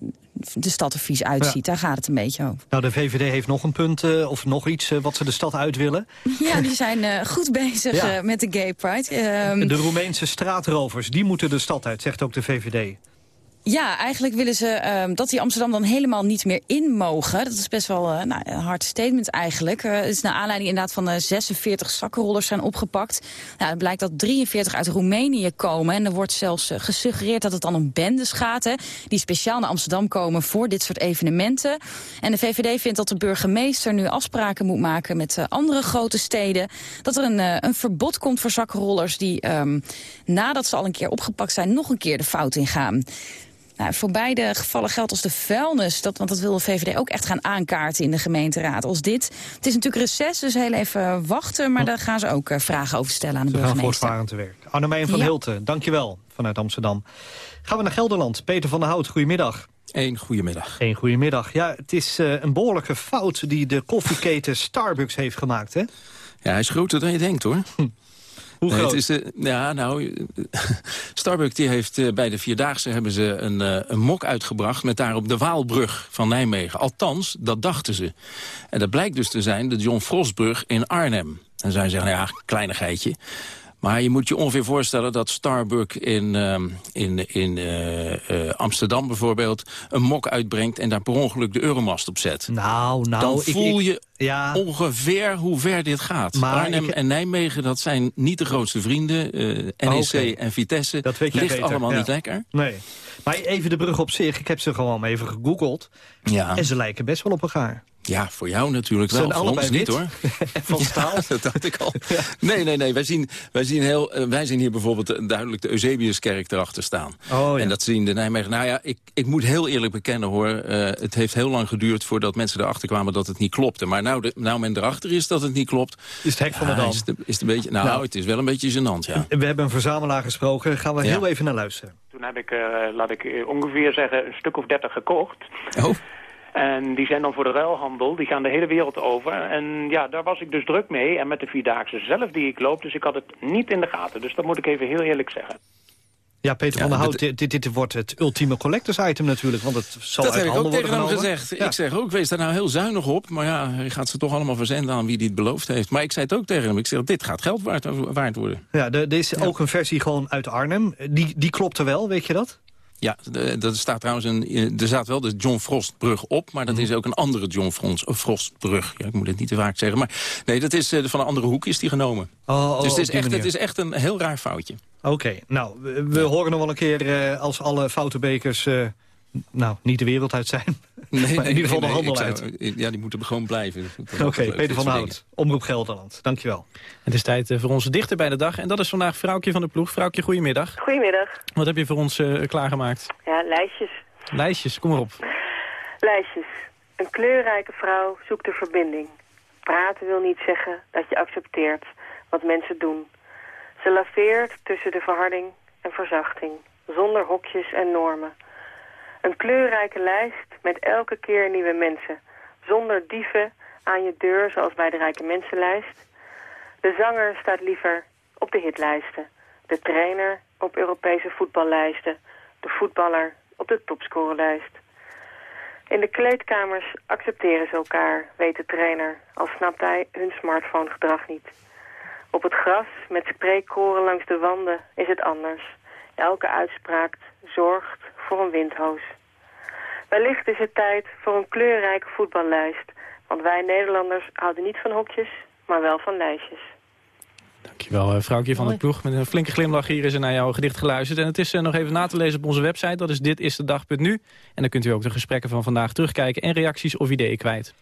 de stad er vies uitziet. Daar gaat het een beetje over. Nou, de VVD heeft nog een punt, eh, of nog iets eh, wat ze de stad uit willen. Ja, die zijn eh, goed bezig Ja. met de Gay Pride. Ehm, De Roemeense straatrovers, die moeten de stad uit, zegt ook de VVD. Ja, eigenlijk willen ze ehm, dat die Amsterdam dan helemaal niet meer in mogen. Dat is best wel eh, nou, een hard statement eigenlijk. Eh, het is naar aanleiding inderdaad van de 46 zakkenrollers zijn opgepakt. Nou, het blijkt dat 43 uit Roemenië komen. En er wordt zelfs eh, gesuggereerd dat het dan om bendes gaat... Hè, die speciaal naar Amsterdam komen voor dit soort evenementen. En de VVD vindt dat de burgemeester nu afspraken moet maken... met eh, andere grote steden. Dat er een, eh, een verbod komt voor zakkenrollers... die ehm, nadat ze al een keer opgepakt zijn... nog een keer de fout ingaan. Nou, voor beide gevallen geldt als de vuilnis, dat, want dat wil de VVD ook echt gaan aankaarten in de gemeenteraad. Als dit. Het is natuurlijk reces, dus heel even wachten, maar daar gaan ze ook eh, vragen over stellen aan de Ze gaan burgemeester. voortvarend te werk. Annemijn van Ja. Hilten, dankjewel vanuit Amsterdam. Gaan we naar Gelderland. Peter van der Hout, goedemiddag. Eén goedemiddag. Eén goedemiddag. Ja, het is eh, een behoorlijke fout die de koffieketen Starbucks heeft gemaakt, hè? Ja, hij is groter dan je denkt, hoor. (laughs) Hoe Nee, het is, eh, ja, nou, (laughs) Starbucks die heeft eh, bij de Vierdaagse hebben ze een, eh, een mok uitgebracht... met daarop de Waalbrug van Nijmegen. Althans, dat dachten ze. En dat blijkt dus te zijn de John Frostbrug in Arnhem. En zij zeggen, nou ja, kleinigheidje. Maar je moet je ongeveer voorstellen dat Starbucks in, ehm, in, in eh, eh, Amsterdam bijvoorbeeld... een mok uitbrengt en daar per ongeluk de Euromast op zet. Nou, nou... Dan voel ik- je ja. ongeveer hoe ver dit gaat. Maar Arnhem ik- en Nijmegen, dat zijn niet de grootste vrienden. Eh, NEC Oké. en Vitesse Dat weet ligt beter, allemaal ja. niet lekker. Nee. Maar even de brug op zich. Ik heb ze gewoon even gegoogeld. Ja. En ze lijken best wel op elkaar. Ja, voor jou natuurlijk wel. zijn Voor ons allebei niet hoor. (laughs) Van staal. Ja, dat dacht ik al. Nee, nee, nee. Wij zien, wij zien, heel, eh, wij zien hier bijvoorbeeld eh, duidelijk de Eusebiuskerk erachter staan. Oh, ja. En dat zien de Nijmegen. Nou ja, ik, ik moet heel eerlijk bekennen hoor. eh, het heeft heel lang geduurd voordat mensen erachter kwamen dat het niet klopte. Maar nou, de, nou men erachter is dat het niet klopt... Is het hek van de dam. Is het, is het een beetje, nou, Nou. het is wel een beetje gênant, ja. We hebben een verzamelaar gesproken. Gaan we Ja. heel even naar luisteren. Toen heb ik, eh, laat ik ongeveer zeggen, een stuk of dertig gekocht. Oh. (laughs) En die zijn dan voor de ruilhandel, die gaan de hele wereld over. En ja, daar was ik dus druk mee. En met de Vierdaagse zelf die ik loop, dus ik had het niet in de gaten. Dus dat moet ik even heel eerlijk zeggen. Ja, Peter Ja, van der Hout, dat- dit, dit, dit wordt het ultieme collectors item natuurlijk. Want het zal Dat uit heb ik ook tegen worden hem gezegd. Ja. Ik zeg ook, wees daar nou heel zuinig op. Maar ja, hij gaat ze toch allemaal verzenden aan wie die het beloofd heeft. Maar ik zei het ook tegen hem. Ik zeg, dit gaat geld waard, waard worden. Ja, er, er is ook een versie gewoon uit Arnhem. Die, die klopte wel, weet je dat? Ja, er staat trouwens een, er staat wel de John Frostbrug op, maar Mhm. dat is ook een andere John eh, Frostbrug. Ja, ik moet het niet te vaak zeggen, maar nee, dat is eh, van een andere hoek is die genomen. Oh, oh, dus het is, echt, het is echt een heel raar foutje. Oké, nou, we, we horen nog wel een keer eh, als alle foute bekers... eh, nou, niet de wereld uit zijn. (laughs) Nee, maar in nee, ieder geval nee, de handel zou- uit. Ja, die moeten gewoon blijven. Oké, Peter van Hout, Omroep Gelderland. Dankjewel. Het is tijd eh, voor onze dichter bij de dag. En dat is vandaag Vrouwtje van de Ploeg. Vrouwtje, goedemiddag. Goedemiddag. Wat heb je voor ons eh, klaargemaakt? Ja, lijstjes. Lijstjes, kom maar op. Lijstjes. Een kleurrijke vrouw zoekt de verbinding. Praten wil niet zeggen dat je accepteert wat mensen doen. Ze laveert tussen de verharding en verzachting, zonder hokjes en normen. Een kleurrijke lijst met elke keer nieuwe mensen, zonder dieven aan je deur zoals bij de Rijke Mensenlijst. De zanger staat liever op de hitlijsten, de trainer op Europese voetballijsten, de voetballer op de topscorerlijst. In de kleedkamers accepteren ze elkaar, weet de trainer, al snapt hij hun smartphone-gedrag niet. Op het gras met spreekkoren langs de wanden is het anders. Elke uitspraak zorgt voor een windhoos. Wellicht is het tijd voor een kleurrijke voetballijst. Want wij Nederlanders houden niet van hokjes, maar wel van lijstjes. Dankjewel, eh, vrouwtje van de Ploeg. Met een flinke glimlach hier is er naar jouw gedicht geluisterd. En het is eh, nog even na te lezen op onze website. Dat is ditistedag.nu. En dan kunt u ook de gesprekken van vandaag terugkijken... en reacties of ideeën kwijt.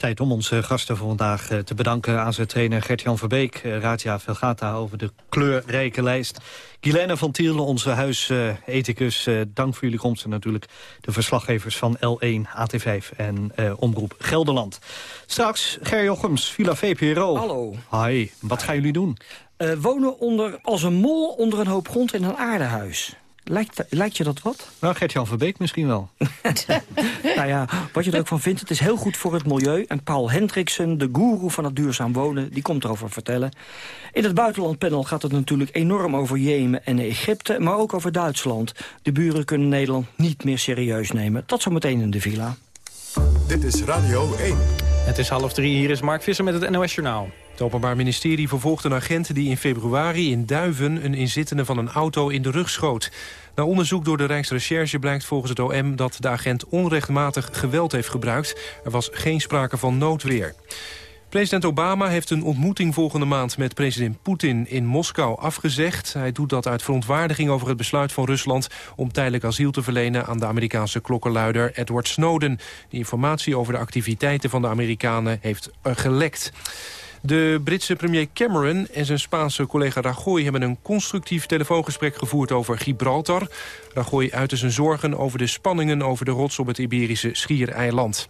Tijd om onze gasten voor vandaag eh, te bedanken. aan zijn trainer Gert-Jan Verbeek, eh, Raja Velgata over de kleurrijke lijst. Guilaine van Tiel, onze huisethicus, uh, dank voor jullie komst. En natuurlijk de verslaggevers van L1, AT5 en Omroep Gelderland. Straks Ger Jochems, Villa VPRO. Hallo. Hi, wat gaan jullie doen? Uh, wonen onder, als een mol onder een hoop grond in een aardehuis. Lijkt, lijkt je dat wat? Nou, Gert-Jan Verbeek misschien wel. (laughs) nou ja, wat je er ook van vindt, het is heel goed voor het milieu. En Paul Hendriksen, de goeroe van het duurzaam wonen, die komt erover vertellen. In het buitenlandpanel gaat het natuurlijk enorm over Jemen en Egypte... maar ook over Duitsland. De buren kunnen Nederland niet meer serieus nemen. Dat zometeen in de villa. Dit is Radio 1. Het is half drie, hier is Mark Visser met het NOS Journaal. Het Openbaar Ministerie vervolgt een agent die in februari in Duiven... een inzittende van een auto in de rug schoot. Na onderzoek door de Rijksrecherche blijkt volgens het OM... dat de agent onrechtmatig geweld heeft gebruikt. Er was geen sprake van noodweer. President Obama heeft een ontmoeting volgende maand met president Poetin in Moskou afgezegd. Hij doet dat uit verontwaardiging over het besluit van Rusland om tijdelijk asiel te verlenen aan de Amerikaanse klokkenluider Edward Snowden. Die informatie over de activiteiten van de Amerikanen heeft gelekt. De Britse premier Cameron en zijn Spaanse collega Rajoy... hebben een constructief telefoongesprek gevoerd over Gibraltar. Rajoy uitte zijn zorgen over de spanningen over de rots op het Iberische Schiereiland.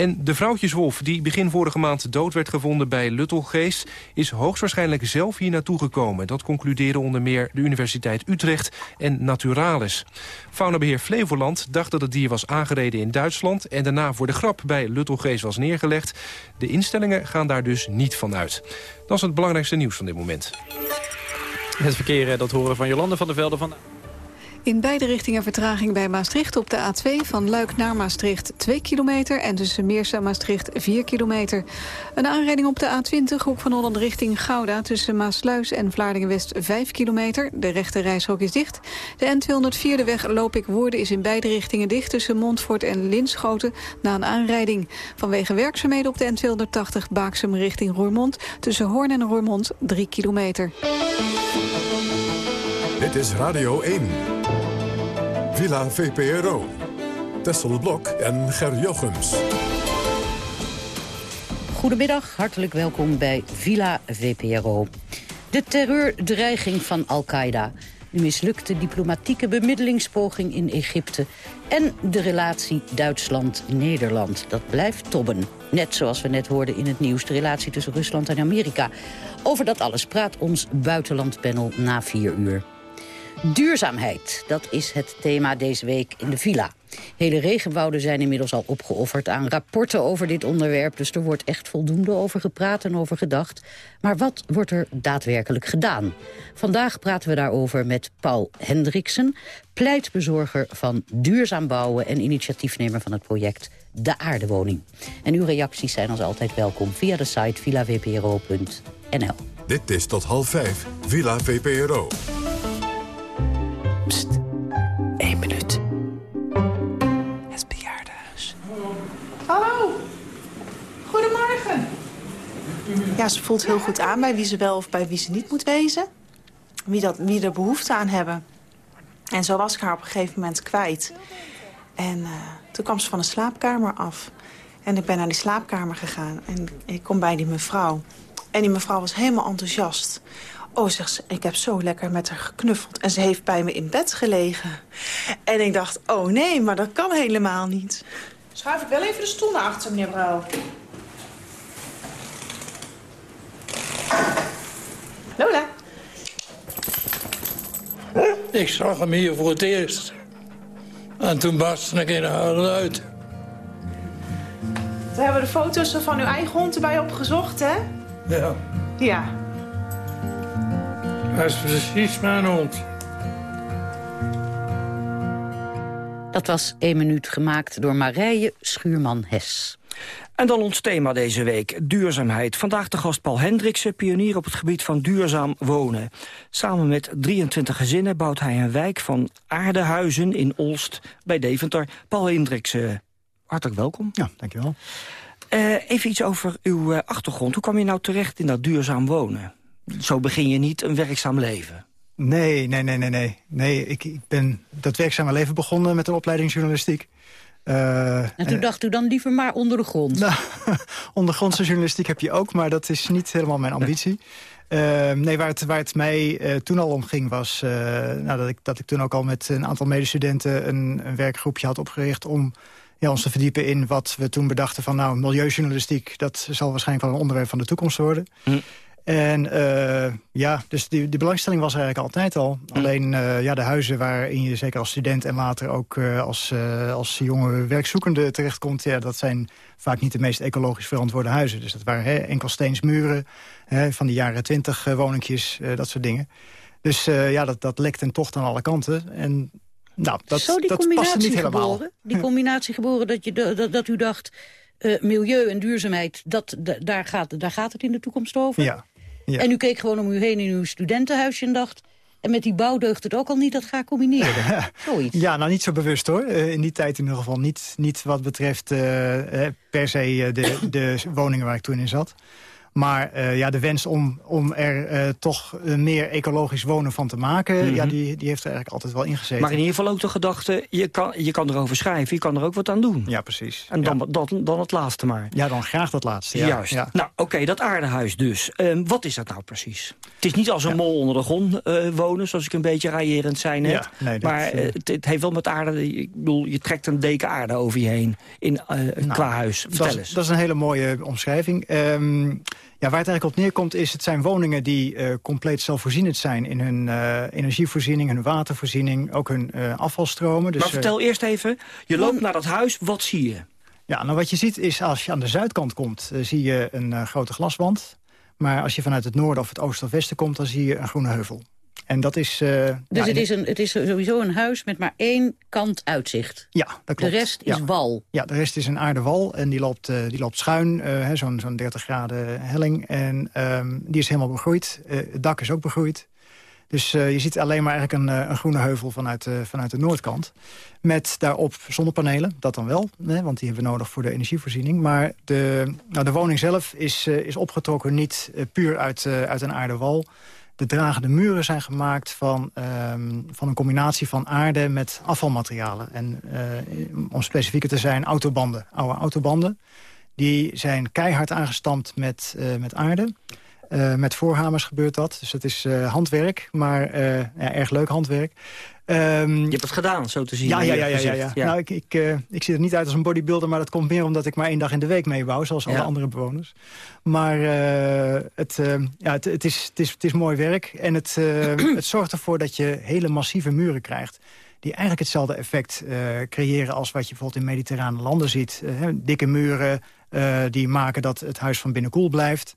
En de vrouwtjeswolf, die begin vorige maand dood werd gevonden bij Luttelgeest... is hoogstwaarschijnlijk zelf hier naartoe gekomen. Dat concluderen onder meer de Universiteit Utrecht en Naturalis. Faunabeheer Flevoland dacht dat het dier was aangereden in Duitsland... en daarna voor de grap bij Luttelgeest was neergelegd. De instellingen gaan daar dus niet van uit. Dat is het belangrijkste nieuws van dit moment. Het verkeer, dat horen van Jolande van der Velde van... In beide richtingen vertraging bij Maastricht op de A2 van Luik naar Maastricht 2 kilometer en tussen Meersa en Maastricht 4 kilometer. Een aanrijding op de A20 hoek van Holland richting Gouda tussen Maasluis en Vlaardingen-West 5 kilometer. De rechte reishok is dicht. De N204 de weg Loopik-Woerden is in beide richtingen dicht tussen Montfort en Linschoten na een aanrijding. Vanwege werkzaamheden op de N280 Baaksum richting Roermond tussen Hoorn en Roermond 3 kilometer. Dit is Radio 1. Villa VPRO. Tessel Blok en Ger Jochems. Goedemiddag, hartelijk welkom bij Villa VPRO. De terreurdreiging van Al-Qaeda, de mislukte diplomatieke bemiddelingspoging in Egypte... en de relatie Duitsland-Nederland, dat blijft tobben. Net zoals we net hoorden in het nieuws, de relatie tussen Rusland en Amerika. Over dat alles praat ons buitenlandpanel na vier uur. Duurzaamheid, dat is het thema deze week in de villa. Hele regenwouden zijn inmiddels al opgeofferd aan rapporten over dit onderwerp... dus er wordt echt voldoende over gepraat en over gedacht. Maar wat wordt er daadwerkelijk gedaan? Vandaag praten we daarover met Paul Hendriksen... pleitbezorger van duurzaam bouwen en initiatiefnemer van het project De Aardewoning. En uw reacties zijn als altijd welkom via de site villavpro.nl. Dit is tot half vijf, Villa VPRO. Pst, één minuut. Het bejaardenhuis. Hallo. Goedemorgen. Ja, ze voelt heel goed aan bij wie ze wel of bij wie ze niet moet wezen. Wie, dat, wie er behoefte aan hebben. En zo was ik haar op een gegeven moment kwijt. En uh, toen kwam ze van de slaapkamer af. En ik ben naar die slaapkamer gegaan. En ik kom bij die mevrouw. En die mevrouw was helemaal enthousiast. Oh, zegt ze, ik heb zo lekker met haar geknuffeld. En ze heeft bij me in bed gelegen. En ik dacht, oh nee, maar dat kan helemaal niet. Schuif ik wel even de stoel naar achter, meneer Brouw. Lola. Ik zag hem hier voor het eerst. En toen barstte ik in huilen uit. We hebben de foto's van uw eigen hond erbij opgezocht, hè? Ja. Ja. Hij is precies mijn hond. Dat was één minuut gemaakt door Marije Schuurman-Hes. En dan ons thema deze week, duurzaamheid. Vandaag de gast Paul Hendriksen, pionier op het gebied van duurzaam wonen. Samen met 23 gezinnen bouwt hij een wijk van aardehuizen in Olst bij Deventer. Paul Hendriksen, hartelijk welkom. Ja, dankjewel. Uh, even iets over uw uh, achtergrond. Hoe kwam je nou terecht in dat duurzaam wonen? Zo begin je niet een werkzaam leven. Nee, nee, nee, nee, nee. nee ik, ik ben dat werkzame leven begonnen met een opleiding journalistiek. en toen dacht u dan liever maar onder de grond? Nou, (laughs) ondergrondse journalistiek heb je ook, maar dat is niet helemaal mijn ambitie. nee, waar het, waar het mij toen al om ging was... nou, dat, ik, dat ik toen ook al met een aantal medestudenten... een, een werkgroepje had opgericht om ja, ons te verdiepen in wat we toen bedachten van... nou, milieujournalistiek, dat zal waarschijnlijk wel een onderwerp van de toekomst worden. Hm. En uh, ja, dus die, die belangstelling was er eigenlijk altijd al. Hm. Alleen uh, ja, de huizen waarin je zeker als student en later ook uh, als, als jonge werkzoekende terechtkomt... Ja, dat zijn vaak niet de meest ecologisch verantwoorde huizen. Dus dat waren hè, enkelsteensmuren hè, van de jaren twintig woningjes, dat soort dingen. Dus ja, dat, dat lekt en tocht aan alle kanten. En nou, dat, Zo die dat combinatie niet helemaal. Geboren, die combinatie geboren dat, je, dat, dat u dacht... Uh, milieu en duurzaamheid, dat, daar, gaat, daar gaat het in de toekomst over. Ja, ja. En u keek gewoon om u heen in uw studentenhuisje en dacht... en met die bouw deugt het ook al niet, dat ga ik combineren. (laughs) Zoiets. Ja, nou niet zo bewust hoor. Uh, in die tijd in ieder geval niet, niet wat betreft uh, per se de, (coughs) de woningen waar ik toen in zat. Maar uh, ja, de wens om, om er uh, toch uh, meer ecologisch wonen van te maken... Mm -hmm. ja, die, die heeft er eigenlijk altijd wel ingezeten. Maar in ieder geval ook de gedachte, je kan, je kan erover schrijven... je kan er ook wat aan doen. Ja, precies. En dan, ja. dan, dan het laatste maar. Ja, dan graag dat laatste. Ja. Juist. Ja. Nou, oké, okay, dat aardehuis dus. Uh, wat is dat nou precies? Het is niet als een mol onder de grond wonen... zoals ik een beetje raillerend zei net. Nee, maar het, het, heeft wel met aarde... Ik bedoel, je trekt een deken aarde over je heen in, nou, qua huis. Vertel dat, eens. Dat is een hele mooie omschrijving. Um, ja, waar het eigenlijk op neerkomt is, het zijn woningen die uh, compleet zelfvoorzienend zijn in hun uh, energievoorziening, hun watervoorziening, ook hun uh, afvalstromen. Dus, maar vertel eerst even, je loopt naar dat huis, wat zie je? Ja, nou wat je ziet is, als je aan de zuidkant komt, zie je een grote glaswand. Maar als je vanuit het noorden of het oosten of westen komt, dan zie je een groene heuvel. En dat is... Uh, dus ja, het, is een, het is sowieso een huis met maar één kant uitzicht? Ja, dat klopt. De rest is ja. wal? Ja, de rest is een aardewal en die loopt, uh, die loopt schuin, uh, zo'n zo'n 30 graden helling. En um, die is helemaal begroeid. het dak is ook begroeid. Dus je ziet alleen maar eigenlijk een, een groene heuvel vanuit, vanuit de noordkant. Met daarop zonnepanelen, dat dan wel, hè, want die hebben we nodig voor de energievoorziening. Maar de, nou, de woning zelf is, is opgetrokken niet puur uit, uit een aardewal... De dragende muren zijn gemaakt van, um, van een combinatie van aarde met afvalmaterialen. En uh, om specifieker te zijn, autobanden, oude autobanden. Die zijn keihard aangestampt met, uh, met aarde. Uh, met voorhamers gebeurt dat. Dus het is handwerk, maar ja, erg leuk handwerk. Um, je hebt het gedaan, zo te zien. Ja, ja, ja. ja, ja, ja. ja. Nou, ik, ik, ik zie er niet uit als een bodybuilder... maar dat komt meer omdat ik maar één dag in de week meebouw... zoals alle andere bewoners. Maar het, ja, het, het, is, het, is, het is mooi werk. En het, het zorgt ervoor dat je hele massieve muren krijgt... die eigenlijk hetzelfde effect creëren... als wat je bijvoorbeeld in mediterrane landen ziet. dikke muren die maken dat het huis van binnen koel blijft...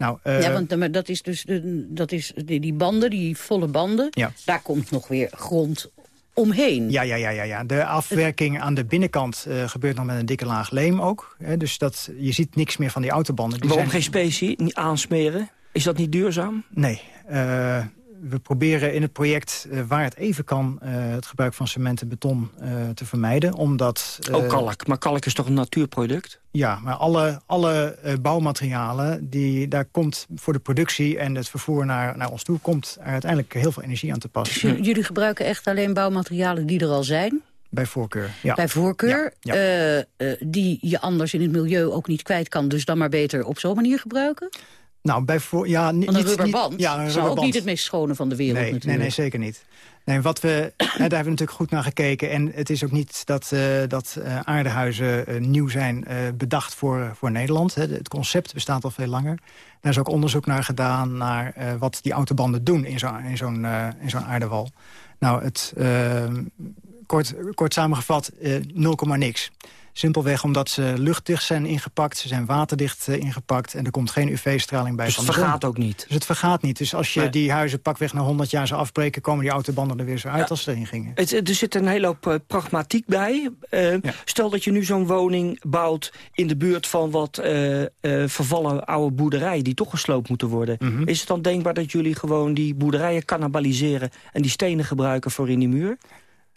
Nou, uh, ja, want dat is dus dat is die, die banden, die volle banden. Ja. Daar komt nog weer grond omheen. Ja, ja, ja, ja, ja. De afwerking aan de binnenkant uh, gebeurt nog met een dikke laag leem ook. Hè, dus dat, je ziet niks meer van die autobanden. Die Waarom zijn... geen specie? Niet aansmeren? Is dat niet duurzaam? Nee. Uh, we proberen in het project, uh, waar het even kan... Uh, het gebruik van cement en beton uh, te vermijden. Omdat, Ook kalk, maar kalk is toch een natuurproduct? Ja, maar alle, alle bouwmaterialen, die, daar komt voor de productie... en het vervoer naar, naar ons toe, komt er uiteindelijk heel veel energie aan te passen. Dus jullie gebruiken echt alleen bouwmaterialen die er al zijn? Bij voorkeur, ja. Bij voorkeur, ja, ja. die je anders in het milieu ook niet kwijt kan... dus dan maar beter op zo'n manier gebruiken? Nou, bij voor, ja, niet, Want een rubberband niet, ja, een zou rubberband. ook niet het meest schone van de wereld nee, natuurlijk. Nee, nee, zeker niet. Nee, wat we, (clears throat) hè, daar hebben we natuurlijk goed naar gekeken. En het is ook niet dat, uh, dat uh, aardehuizen uh, nieuw zijn bedacht voor, voor Nederland. Hè. Het concept bestaat al veel langer. Daar is ook onderzoek naar gedaan naar wat die autobanden doen in zo'n in zo'n in zo'n aardewal. Nou, het, kort, kort samengevat, 0, niks. Simpelweg omdat ze luchtdicht zijn ingepakt, ze zijn waterdicht uh, ingepakt... en er komt geen UV-straling bij. Dus het vergaat ook niet? Dus het vergaat niet. Dus als je nee. die huizen pakweg na 100 jaar zou afbreken... komen die autobanden er weer zo uit ja. als ze erin gingen. Het, er zit een hele hoop uh, pragmatiek bij. Uh, ja. Stel dat je nu zo'n woning bouwt in de buurt van wat vervallen oude boerderijen... die toch gesloopt moeten worden. Mm -hmm. Is het dan denkbaar dat jullie gewoon die boerderijen cannibaliseren... en die stenen gebruiken voor in die muur?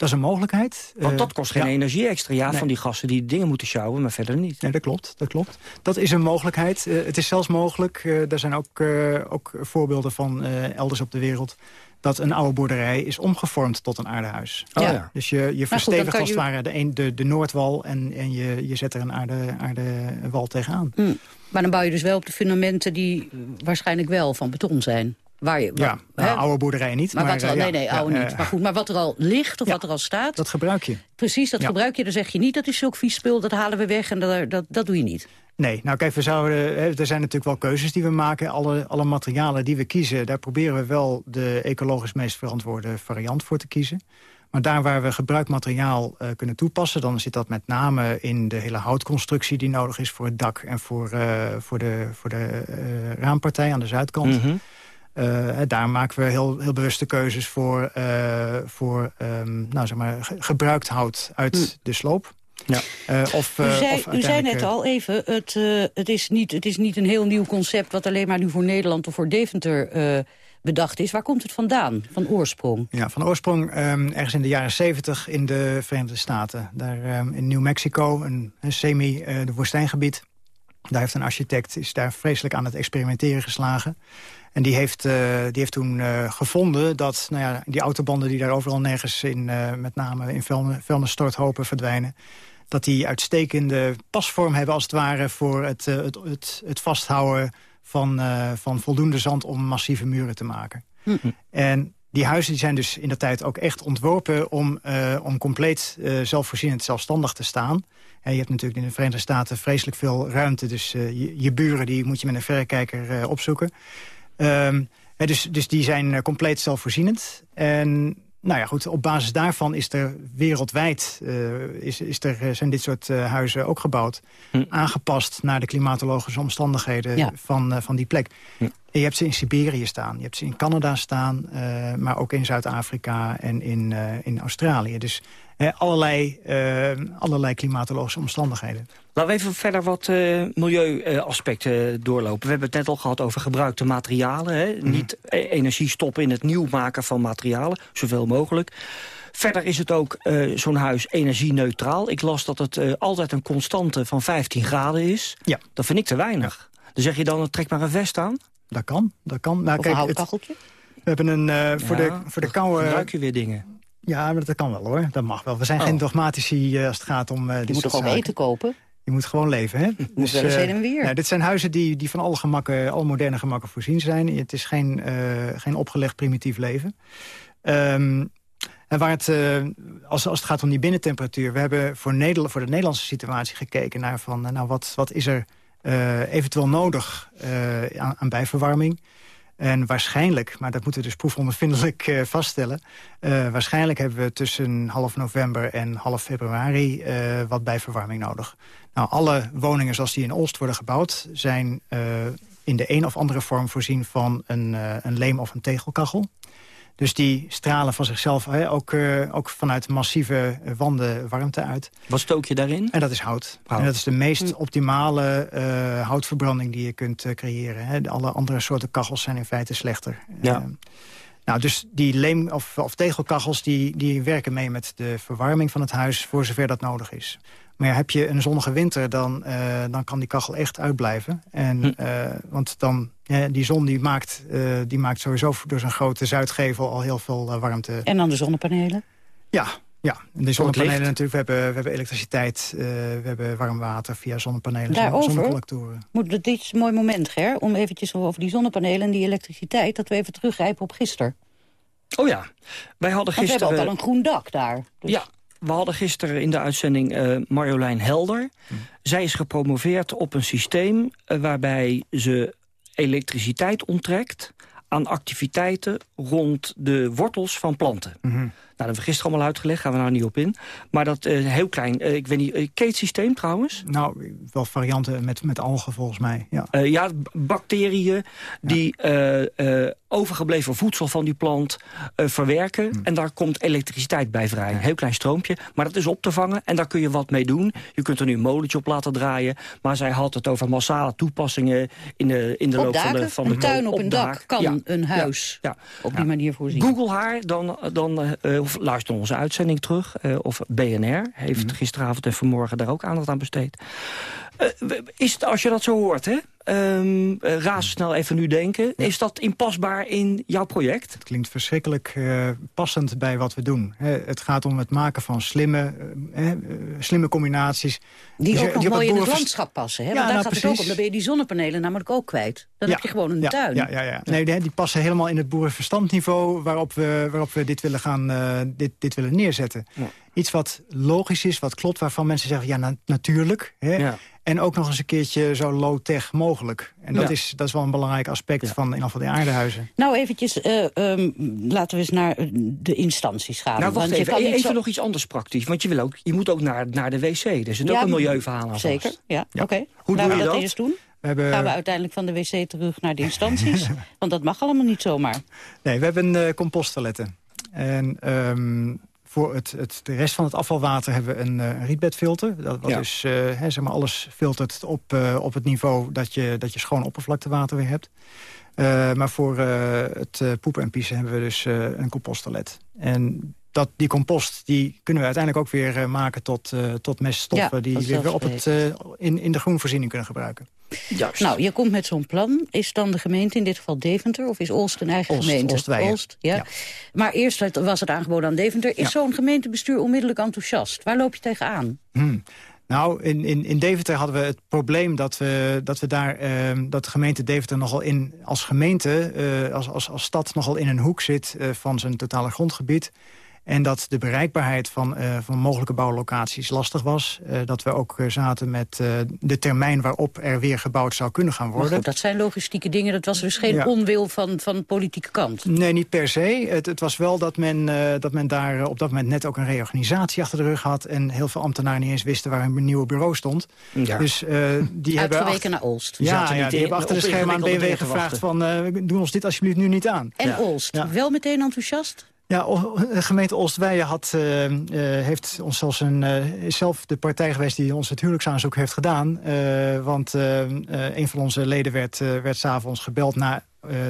Dat is een mogelijkheid. Want Eh, dat kost geen ja. energie extra. Ja, Nee. van die gassen die dingen moeten sjouwen, maar verder niet. Nee, dat klopt. Dat, klopt. dat is een mogelijkheid. Eh, het is zelfs mogelijk, eh er zijn ook, eh, ook voorbeelden van eh, elders op de wereld... dat een oude boerderij is omgevormd tot een aardehuis. Oh, ja. Dus je, je verstevigt als het ware de, een, de, de Noordwal... en, en je, je zet er een aarde, aardewal tegenaan. Mm. Maar dan bouw je dus wel op de fundamenten die waarschijnlijk wel van beton zijn. Waar je, Ja, nou, oude boerderijen niet. Maar, Maar, wat er al, eh, nee, nee, oude eh, niet. Maar goed, maar wat er al ligt of Ja. wat er al staat... Dat gebruik je. Precies, dat Ja. gebruik je. Dan zeg je niet, dat is zulk vies spul, dat halen we weg en dat, dat, dat doe je niet. Nee, nou kijk, we zouden, hè, er zijn natuurlijk wel keuzes die we maken. Alle, alle materialen die we kiezen, daar proberen we wel de ecologisch meest verantwoorde variant voor te kiezen. Maar daar waar we gebruikt materiaal eh, kunnen toepassen... dan zit dat met name in de hele houtconstructie die nodig is voor het dak... en voor, eh, voor de, voor de eh, raampartij aan de zuidkant. Mhm. Eh, daar maken we heel, heel bewuste keuzes voor, eh, voor ehm, nou, zeg maar, ge- gebruikt hout uit de sloop. Ja. Eh, of, U eh, zei, of u zei net al even, het, eh, het, is niet, het is niet een heel nieuw concept... wat alleen maar nu voor Nederland of voor Deventer eh, bedacht is. Waar komt het vandaan, van oorsprong? Ja, van oorsprong ehm, ergens in de jaren 70 in de Verenigde Staten. Daar ehm, in New Mexico, een, een semi, eh de woestijngebied. Daar heeft een architect, is daar vreselijk aan het experimenteren geslagen. En die heeft, eh, die heeft toen eh, gevonden dat nou ja, die autobanden die daar overal nergens in, eh, met name in vuilnis- vuilnisstorthopen verdwijnen, dat die uitstekende pasvorm hebben als het ware voor het, het, het, het vasthouden van, van voldoende zand om massieve muren te maken. En die huizen die zijn dus in de tijd ook echt ontworpen om, om compleet zelfvoorzienend zelfstandig te staan. En je hebt natuurlijk in de Verenigde Staten vreselijk veel ruimte. Dus eh, je, je buren die moet je met een verrekijker eh, opzoeken. Ehm, hè, dus, dus die zijn eh, compleet zelfvoorzienend. En nou ja, goed, op basis daarvan is er wereldwijd is, is er, zijn dit soort huizen ook gebouwd. Aangepast naar de klimatologische omstandigheden Ja. van, van die plek. En je hebt ze in Siberië staan, je hebt ze in Canada staan... maar ook in Zuid-Afrika en in, in Australië. Dus allerlei, eh, allerlei klimatologische omstandigheden. Laten we even verder wat eh, milieuaspecten doorlopen. We hebben het net al gehad over gebruikte materialen. Hè? Niet eh, energie stoppen in het nieuw maken van materialen. Zoveel mogelijk. Verder is het ook eh, zo'n huis energieneutraal. Ik las dat het eh, altijd een constante van 15 graden is. Ja. Dat vind ik te weinig. Dan zeg je dan, trek maar een vest aan. Dat kan, dat kan. Nou, Of een kijk, het- houtkacheltje? we hebben een, eh, voor, Ja, de, voor de koude... Gebruik je weer dingen. Ja, maar dat kan wel hoor. Dat mag wel. We zijn Oh. geen dogmatici eh, als het gaat om... eh, Je moet toch zaken. eten kopen? Je moet gewoon leven, hè? (laughs) Dus, wel eens eh, heen en weer. ja, dit zijn huizen die, die van alle gemakken, alle moderne gemakken voorzien zijn. Het is geen, geen opgelegd primitief leven. Ehm, en waar het, als, als het gaat om die binnentemperatuur... we hebben voor, Nederland, voor de Nederlandse situatie gekeken naar van... nou, wat, wat is er eventueel nodig aan, aan bijverwarming... En waarschijnlijk, maar dat moeten we dus proefondervindelijk eh, vaststellen... eh, waarschijnlijk hebben we tussen half november en half februari eh, wat bijverwarming nodig. Nou, alle woningen zoals die in Olst worden gebouwd... zijn in de een of andere vorm voorzien van een, een leem- of een tegelkachel. Dus die stralen van zichzelf hè, ook, eh, ook vanuit massieve wanden warmte uit. Wat stook je daarin? En dat is hout. Hout. En dat is de meest optimale eh, houtverbranding die je kunt eh, creëren. Hè. Alle andere soorten kachels zijn in feite slechter. Ja. Nou, dus die leem- of, of tegelkachels die, die werken mee met de verwarming van het huis... voor zover dat nodig is. Maar ja, heb je een zonnige winter, dan, eh, dan kan die kachel echt uitblijven. En, Hm. eh, want dan, ja, die zon die maakt, eh, die maakt sowieso door zijn grote zuidgevel al heel veel warmte. En dan de zonnepanelen? Ja, ja. En de zonnepanelen natuurlijk. We hebben, we hebben elektriciteit, eh, we hebben warm water via zonnepanelen, zonne- Daarover moet dit is een mooi moment, Ger, om eventjes over die zonnepanelen en die elektriciteit... dat we even teruggrijpen op gisteren. Oh ja, wij hadden Want we gisteren... hebben ook al een groen dak daar. Dus Ja, we hadden gisteren in de uitzending eh, Marjolein Helder. Zij is gepromoveerd op een systeem eh, waarbij ze elektriciteit onttrekt aan activiteiten rond de wortels van planten. Nou, dat hebben we gisteren allemaal uitgelegd, gaan we nou niet op in. Maar dat eh heel klein, eh, ik weet niet, uh, keetsysteem trouwens? Nou, wel varianten met, met algen volgens mij, ja. Eh, ja, bacteriën die eh, eh, overgebleven voedsel van die plant eh, verwerken. En daar komt elektriciteit bij vrij. Een heel klein stroompje, maar dat is op te vangen. En daar kun je wat mee doen. Je kunt er nu een molentje op laten draaien. Maar zij had het over massale toepassingen in de, in de Op loop van de, van de Een tuin op een dak kan Ja. Een Ja. huis Ja. op die manier voorzien. Google haar, dan, dan, eh, of luister onze uitzending terug. Uh, of BNR heeft Mhm. gisteravond en vanmorgen daar ook aandacht aan besteed. Uh, is het, als je dat zo hoort, hè? Um, razendsnel even nu denken. Is dat inpasbaar in jouw project? Het klinkt verschrikkelijk uh, passend bij wat we doen. He, het gaat om het maken van slimme, uh, slimme combinaties. Die, die ook nog die mooi in het landschap passen. Hè? Want ja, daar nou, gaat precies. het ook om. Dan ben je die zonnepanelen namelijk ook kwijt. Dan ja, heb je gewoon een ja, tuin. Ja, ja, ja. Nee, die passen helemaal in het boerenverstandniveau... waarop we, waarop we dit, willen gaan, uh, dit, dit willen neerzetten. Iets wat logisch is, wat klopt, waarvan mensen zeggen... ja, na natuurlijk. Hè? En ook nog eens een keertje zo low-tech mogelijk. En dat, ja. is, dat is wel een belangrijk aspect ja. van in ieder geval de aardehuizen. Nou, eventjes, uh, um, laten we eens naar de instanties gaan. Nou, wacht want even, je even zo... nog iets anders praktisch. Want je, wil ook, je moet ook naar, naar de wc. Er zit ja, ook een milieuverhaal aan Zeker, vast. ja. Oké, okay. Hoe Laten doe we je dat dat? eerst doen? We hebben... Gaan we uiteindelijk van de wc terug naar de instanties? (laughs) want dat mag allemaal niet zomaar. Nee, we hebben uh, composttoiletten. En... Um, voor het, het, de rest van het afvalwater hebben we een, uh, een rietbedfilter. Dat, wat Ja. dus hè, zeg maar alles filtert op, uh, op het niveau dat je, dat je schoon oppervlaktewater weer hebt. Maar voor het poepen en pissen hebben we dus een composttoilet. En dat, die compost die kunnen we uiteindelijk ook weer maken tot, tot meststoffen... Ja, die we weer op het, in, in de groenvoorziening kunnen gebruiken. Juist. Nou, je komt met zo'n plan. Is dan de gemeente, in dit geval Deventer, of is Olst een eigen Olst, gemeente? Oostweijen. Olst, ja. Ja. Maar eerst was het aangeboden aan Deventer. Is Ja. zo'n gemeentebestuur onmiddellijk enthousiast? Waar loop je tegenaan? Hmm. Nou, in, in, in Deventer hadden we het probleem dat we, dat we daar, eh, dat de gemeente Deventer nogal in, als gemeente, eh, als, als, als stad nogal in een hoek zit eh, van zijn totale grondgebied. En dat de bereikbaarheid van, uh, van mogelijke bouwlocaties lastig was. Uh, dat we ook uh, zaten met de termijn waarop er weer gebouwd zou kunnen gaan worden. Maar goed, dat zijn logistieke dingen. Dat was dus geen Ja. onwil van, van de politieke kant. Nee, niet per se. Het, het was wel dat men, uh, dat men daar op dat moment net ook een reorganisatie achter de rug had. En heel veel ambtenaren niet eens wisten waar hun nieuwe bureau stond. Ja. Dus uh, die (laughs) hebben... Uitgeweken achter- naar Olst. Die Ja, zaten ja, niet die hebben achter de schermen aan BMW gevraagd van... uh, doe ons dit alsjeblieft nu niet aan. En Ja. Olst, Ja. wel meteen enthousiast? Ja, de gemeente Oostweijen had, eh, eh, heeft ons zelfs een, eh, is zelf de partij geweest die ons het huwelijksaanzoek heeft gedaan. Want een van onze leden werd, werd s'avonds gebeld na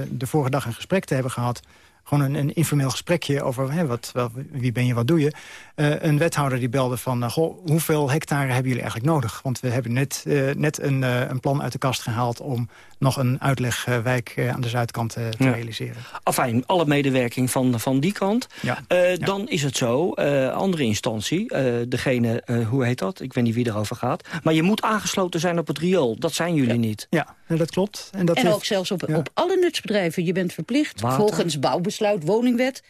de vorige dag een gesprek te hebben gehad. Gewoon een, een informeel gesprekje over hè, wat, wel, wie ben je, wat doe je. Eh, een wethouder die belde van, eh, goh, hoeveel hectare hebben jullie eigenlijk nodig? Want we hebben net, eh, net een, een plan uit de kast gehaald... om nog een uitlegwijk aan de zuidkant te Ja. realiseren. Afijn, alle medewerking van, van die kant. Ja. Eh, Dan is het zo, eh, andere instantie, eh, degene, eh, hoe heet dat? Ik weet niet wie erover gaat. Maar je moet aangesloten zijn op het riool. Dat zijn jullie niet. Ja, en dat klopt. En, dat en heeft- ook zelfs op, ja. op alle nutsbedrijven. Je bent verplicht, Water. volgens bouwbesluit, woningwet...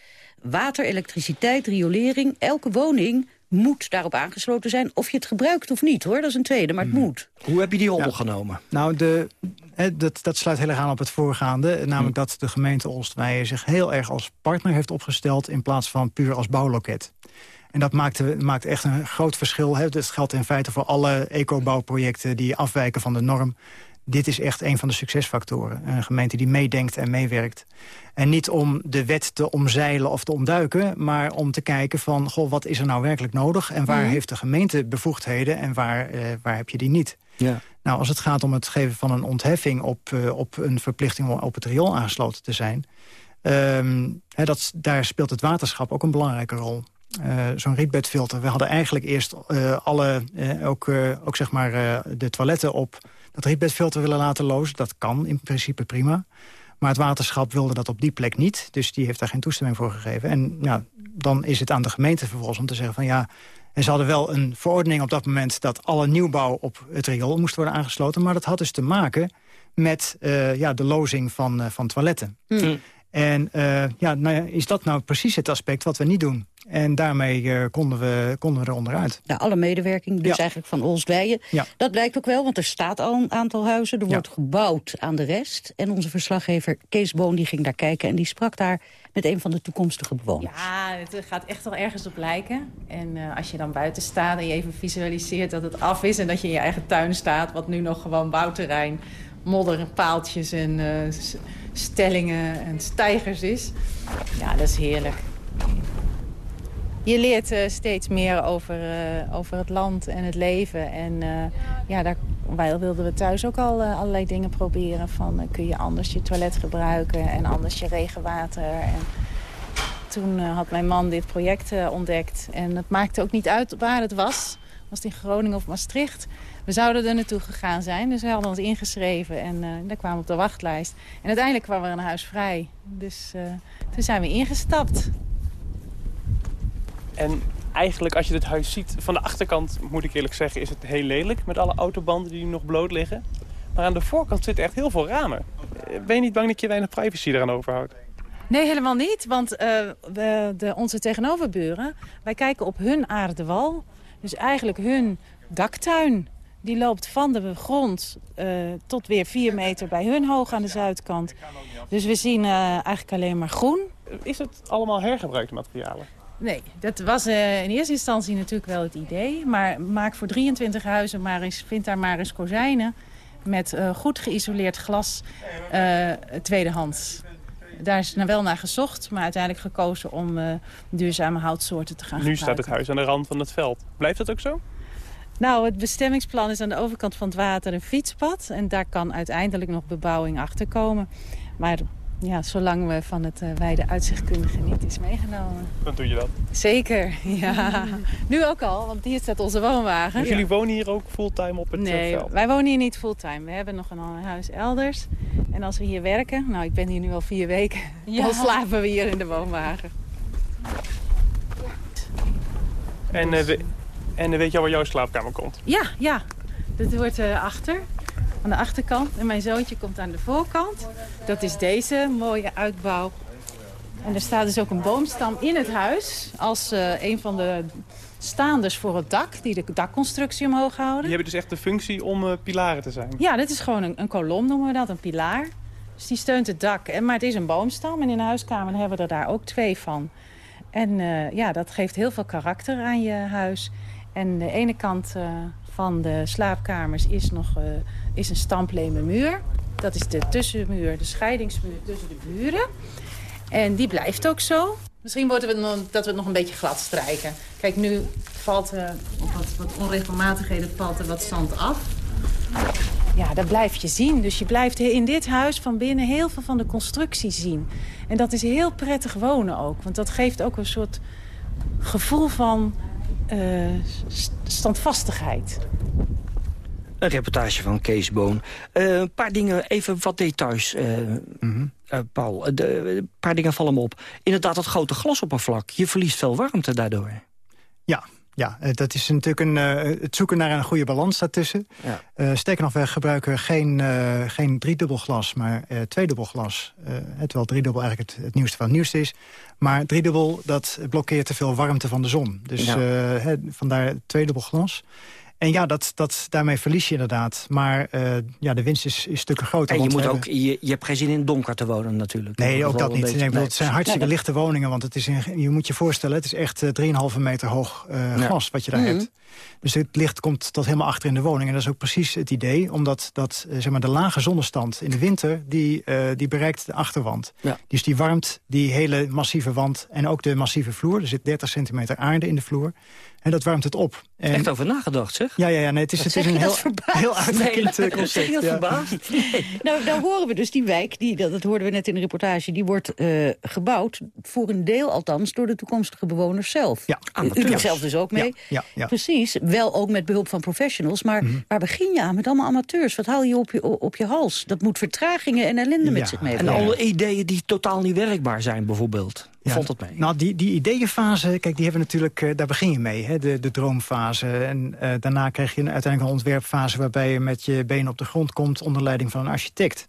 water, elektriciteit, riolering, elke woning moet daarop aangesloten zijn... of je het gebruikt of niet, hoor. Dat is een tweede, maar het moet. Hoe heb je die hobbel genomen? Nou, de, hè, dat, dat sluit heel erg aan op het voorgaande. Namelijk dat de gemeente Oostweijen zich heel erg als partner heeft opgesteld... in plaats van puur als bouwloket. En dat maakt, maakt echt een groot verschil. Hè. Dat geldt in feite voor alle ecobouwprojecten die afwijken van de norm. Dit is echt een van de succesfactoren. Een gemeente die meedenkt en meewerkt. En niet om de wet te omzeilen of te ontduiken... maar om te kijken van, goh, wat is er nou werkelijk nodig... en waar Mhm. heeft de gemeente bevoegdheden en waar, eh, waar heb je die niet? Ja. Nou, als het gaat om het geven van een ontheffing op, eh, op een verplichting om op het riool aangesloten te zijn... ehm, dat, daar speelt het waterschap ook een belangrijke rol. Eh, Zo'n rietbedfilter. We hadden eigenlijk eerst alle, ook, ook zeg maar de toiletten op dat rietbedfilter willen laten lozen. Dat kan in principe prima. Maar het waterschap wilde dat op die plek niet. Dus die heeft daar geen toestemming voor gegeven. En ja, dan is het aan de gemeente vervolgens om te zeggen van ja... En ze hadden wel een verordening op dat moment... dat alle nieuwbouw op het riool moest worden aangesloten. Maar dat had dus te maken met eh, ja, de lozing van, eh, van toiletten. Hm. En eh, ja, nou ja, is dat nou precies het aspect wat we niet doen? En daarmee eh, konden, we, konden we er onderuit. Nou, alle medewerking, dus Ja. eigenlijk van Olstweijen. Ja. Dat blijkt ook wel, want er staat al een aantal huizen. Er Ja. wordt gebouwd aan de rest. En onze verslaggever Kees Boon die ging daar kijken... en die sprak daar met een van de toekomstige bewoners. Ja, het gaat echt wel ergens op lijken. En eh, als je dan buiten staat en je even visualiseert dat het af is... en dat je in je eigen tuin staat, wat nu nog gewoon bouwterrein... modder en paaltjes en eh, stellingen en stijgers is. Ja, dat is heerlijk. Je leert eh, steeds meer over, eh, over het land en het leven. En eh, ja, daar, wij wilden we thuis ook al allerlei dingen proberen. Van kun je anders je toilet gebruiken en anders je regenwater. En toen had mijn man dit project ontdekt. En het maakte ook niet uit waar het was. Was het in Groningen of Maastricht? We zouden er naartoe gegaan zijn. Dus we hadden ons ingeschreven en uh, daar kwamen we op de wachtlijst. En uiteindelijk kwam er een huis vrij. Dus toen zijn we ingestapt. En eigenlijk als je dit huis ziet, van de achterkant moet ik eerlijk zeggen... is het heel lelijk met alle autobanden die nog bloot liggen. Maar aan de voorkant zitten echt heel veel ramen. Ben je niet bang dat je weinig privacy eraan overhoudt? Nee, helemaal niet. Want uh, de, de, onze tegenoverburen, wij kijken op hun aardewal. Dus eigenlijk hun daktuin. Die loopt van de grond uh, tot weer vier meter bij hun hoog aan de zuidkant. Dus we zien uh, eigenlijk alleen maar groen. Is het allemaal hergebruikte materialen? Nee, dat was uh, in eerste instantie natuurlijk wel het idee. Maar maak voor 23 huizen maar eens, vind daar maar eens kozijnen met uh, goed geïsoleerd glas uh, tweedehands. Daar is nou wel naar gezocht, maar uiteindelijk gekozen om duurzame houtsoorten te gaan nu gebruiken. Nu staat het huis aan de rand van het veld. Blijft dat ook zo? Nou, het bestemmingsplan is aan de overkant van het water een fietspad. En daar kan uiteindelijk nog bebouwing achter komen. Maar ja, zolang we van het uh, wijde uitzicht kunnen genieten, is meegenomen. Dan doe je dat? Zeker, (laughs) ja. nu ook al, want hier staat onze woonwagen. Dus jullie wonen hier ook fulltime op het nee, veld? wij wonen hier niet fulltime. We hebben nog een huis elders. En als we hier werken, nou ik ben hier nu al vier weken, ja. dan slapen we hier in de woonwagen. En, uh, we, en weet je al waar jouw slaapkamer komt? Ja, ja. Dat wordt uh, achter aan de achterkant. En mijn zoontje komt aan de voorkant. Dat is deze mooie uitbouw. En er staat dus ook een boomstam in het huis. Als uh, een van de staanders voor het dak. Die de dakconstructie omhoog houden. Die hebben dus echt de functie om uh, pilaren te zijn? Ja, dit is gewoon een, een kolom noemen we dat. Een pilaar. Dus die steunt het dak. En, maar het is een boomstam. En in de huiskamer hebben we er daar ook twee van. En uh, ja, dat geeft heel veel karakter aan je huis. En de ene kant van de slaapkamers is nog uh, is een stamplemen muur. Dat is de tussenmuur, de scheidingsmuur tussen de buren. En die blijft ook zo. Misschien worden we nog, dat we het nog een beetje glad strijken. Kijk, nu valt er op wat, wat onregelmatigheden valt er wat zand af. Ja, dat blijf je zien. Dus je blijft in dit huis van binnen heel veel van de constructie zien. En dat is heel prettig wonen ook. Want dat geeft ook een soort gevoel van uh, standvastigheid. Een reportage van Kees Boon. Uh, een paar dingen, even wat details, uh, mm -hmm. Paul. Een paar dingen vallen me op. Inderdaad, dat grote glasoppervlak. Je verliest veel warmte daardoor. Ja, ja, dat is natuurlijk een, uh, het zoeken naar een goede balans daartussen. Ja. Uh, sterker nog, wij gebruiken geen, uh, geen driedubbel glas, maar tweedubbel glas. terwijl driedubbel eigenlijk het, het nieuwste van het nieuwste is. Maar driedubbel, dat blokkeert te veel warmte van de zon. Dus ja. he, vandaar tweedubbel glas. En ja, dat, dat, daarmee verlies je inderdaad. Maar uh, ja, de winst is, is stukken groter. En je, moet ook, je, je hebt geen zin in het donker te wonen natuurlijk. Nee, dat ook dat niet. Nee, bedoel, het zijn hartstikke lichte woningen. Want het is in, je moet je voorstellen, het is echt uh, 3,5 meter hoog uh, ja. glas wat je daar mm -hmm. hebt. Dus het licht komt tot helemaal achter in de woning. En dat is ook precies het idee. Omdat dat, zeg maar, de lage zonnestand in de winter, die, die bereikt de achterwand. Ja. Dus die warmt die hele massieve wand en ook de massieve vloer. Er zit 30 centimeter aarde in de vloer. En dat warmt het op. En... Echt over nagedacht, zeg? Ja, ja, ja nee, het is, het is een heel, heel nee, concept. (laughs) heel ja. verbaasd. Nee. Nou, nou horen we dus die wijk, die, dat, dat hoorden we net in de reportage... die wordt uh, gebouwd, voor een deel althans, door de toekomstige bewoners zelf. Ja, U doet zelf dus ook mee. Ja, ja, ja. Precies, wel ook met behulp van professionals. Maar mm -hmm. waar begin je aan met allemaal amateurs? Wat haal je op je, op je hals? Dat moet vertragingen en ellende met zich meebrengen. En alle ideeën die totaal niet werkbaar zijn, bijvoorbeeld. Ja, valt dat mee? Nou, die, die ideeënfase, kijk, die hebben natuurlijk, uh, daar begin je mee, hè, de, de droomfase. En uh, daarna krijg je een, uiteindelijk een ontwerpfase waarbij je met je benen op de grond komt onder leiding van een architect.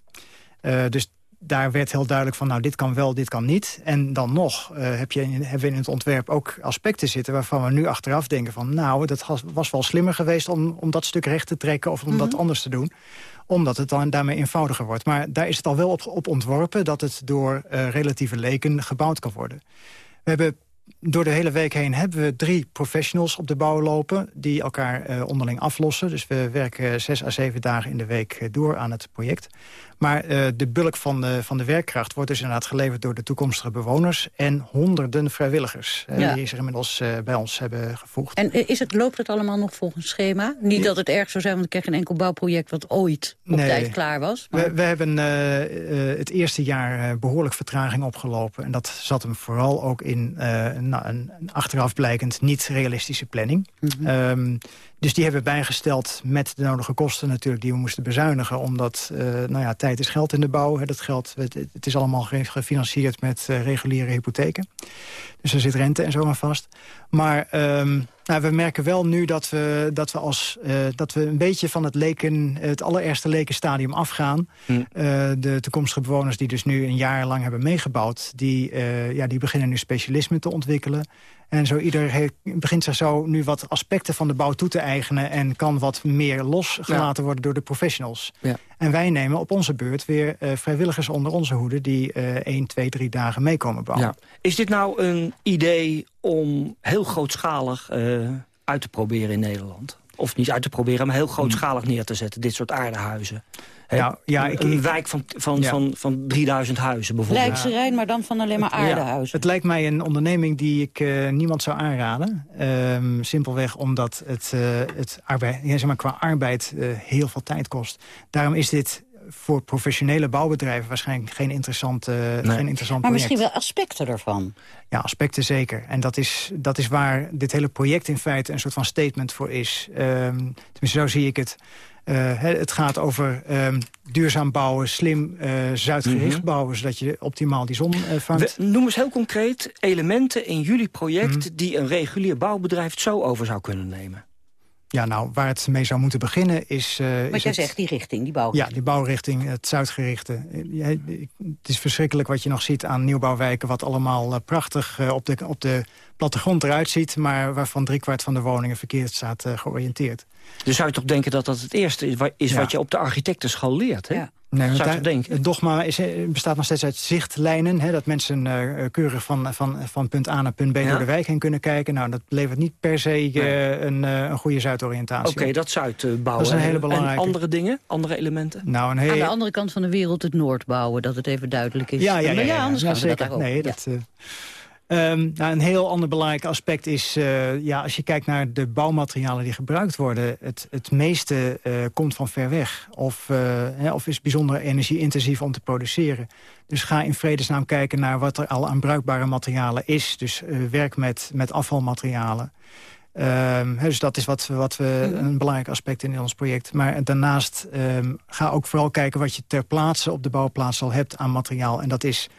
Uh, dus daar werd heel duidelijk van, nou, dit kan wel, dit kan niet. En dan nog heb je, hebben we in het ontwerp ook aspecten zitten... waarvan we nu achteraf denken van, nou, dat was wel slimmer geweest... om, om dat stuk recht te trekken of om mm -hmm. dat anders te doen omdat het dan daarmee eenvoudiger wordt. Maar daar is het al wel op, ontworpen dat het door uh, relatieve leken gebouwd kan worden. We hebben door de hele week heen hebben we drie professionals op de bouw lopen... die elkaar uh, onderling aflossen. Dus we werken zes à zeven dagen in de week door aan het project. Maar uh, de bulk van de, van de werkkracht wordt dus inderdaad geleverd... door de toekomstige bewoners en honderden vrijwilligers... Ja. die zich inmiddels uh, bij ons hebben gevoegd. En is het, loopt het allemaal nog volgens schema? Niet dat het erg zou zijn, want ik krijg een enkel bouwproject... wat ooit op nee. tijd klaar was. Maar... We, we, hebben het eerste jaar behoorlijk vertraging opgelopen. En dat zat hem vooral ook in nou, een, een, achteraf blijkend niet realistische planning. Mm -hmm. um, dus die hebben we bijgesteld met de nodige kosten natuurlijk die we moesten bezuinigen. Omdat, nou ja, tijd is geld in de bouw. Dat geld, het, is allemaal gefinancierd met uh, reguliere hypotheken. Dus er zit rente en zo aan vast. Maar um, nou, we merken wel nu dat we, dat we, als, uh, dat we een beetje van het, leken, het allereerste lekenstadium afgaan. Hm. Uh, de toekomstige bewoners die dus nu een jaar lang hebben meegebouwd... die, uh, ja, die beginnen nu specialisme te ontwikkelen. En zo ieder heeft, begint zich zo nu wat aspecten van de bouw toe te eigenen... en kan wat meer losgelaten ja. worden door de professionals. Ja. En wij nemen op onze beurt weer uh, vrijwilligers onder onze hoede... die uh, 1, 2, 3 dagen meekomen bouwen. Ja. Is dit nou een idee om heel grootschalig uh, uit te proberen in Nederland? Of niet uit te proberen, maar heel grootschalig neer te zetten, dit soort aardehuizen. Ja, ja, ik, een wijk van, van, ja. van, van 3000 huizen bijvoorbeeld. Rijn, maar dan van alleen maar aardehuizen. Ja, het lijkt mij een onderneming die ik uh, niemand zou aanraden. Um, simpelweg omdat het, uh, het arbeid, ja, zeg maar, qua arbeid uh, heel veel tijd kost. Daarom is dit voor professionele bouwbedrijven waarschijnlijk geen interessant, uh, nee. geen interessant maar project. misschien wel aspecten ervan. Ja, aspecten zeker. En dat is, dat is waar dit hele project in feite een soort van statement voor is. Um, tenminste, zo zie ik het. Uh, het gaat over um, duurzaam bouwen, slim, uh, zuidgericht mm -hmm. bouwen... zodat je optimaal die zon uh, vangt. We, noem eens heel concreet elementen in jullie project... Mm -hmm. die een regulier bouwbedrijf zo over zou kunnen nemen. Ja, nou, waar het mee zou moeten beginnen is... Uh, wat is jij het, zegt, die richting, die bouwrichting. Ja, die bouwrichting, het zuidgerichte. Het is verschrikkelijk wat je nog ziet aan nieuwbouwwijken... wat allemaal uh, prachtig uh, op, de, op de plattegrond eruit ziet... maar waarvan driekwart van de woningen verkeerd staat georiënteerd. Dus zou je toch denken dat dat het eerste is, is ja. wat je op de architectenschool leert, hè? Ja. Nee, daar, het dogma is, bestaat nog steeds uit zichtlijnen. Hè, dat mensen uh, keurig van, van, van punt A naar punt B ja. door de wijk heen kunnen kijken. Nou, dat levert niet per se uh, nee. een, uh, een goede zuidoriëntatie Oké, okay, dat zuidbouwen. Dat is een hele belangrijke. En andere dingen, andere elementen? Nou, een hele... Aan de andere kant van de wereld het noord bouwen, dat het even duidelijk is. Ja, ja, ja, ja, anders ja, gaan zeker. dat. Nee, dat... Um, nou, een heel ander belangrijk aspect is, uh, ja, als je kijkt naar de bouwmaterialen die gebruikt worden, het, het meeste uh, komt van ver weg. Of, uh, hè, of is bijzonder energie-intensief om te produceren. Dus ga in vredesnaam kijken naar wat er al aan bruikbare materialen is. Dus werk met, met afvalmaterialen. Um, dus dat is wat, wat we, een belangrijk aspect in ons project. Maar daarnaast um, ga ook vooral kijken wat je ter plaatse op de bouwplaats al hebt aan materiaal. En dat is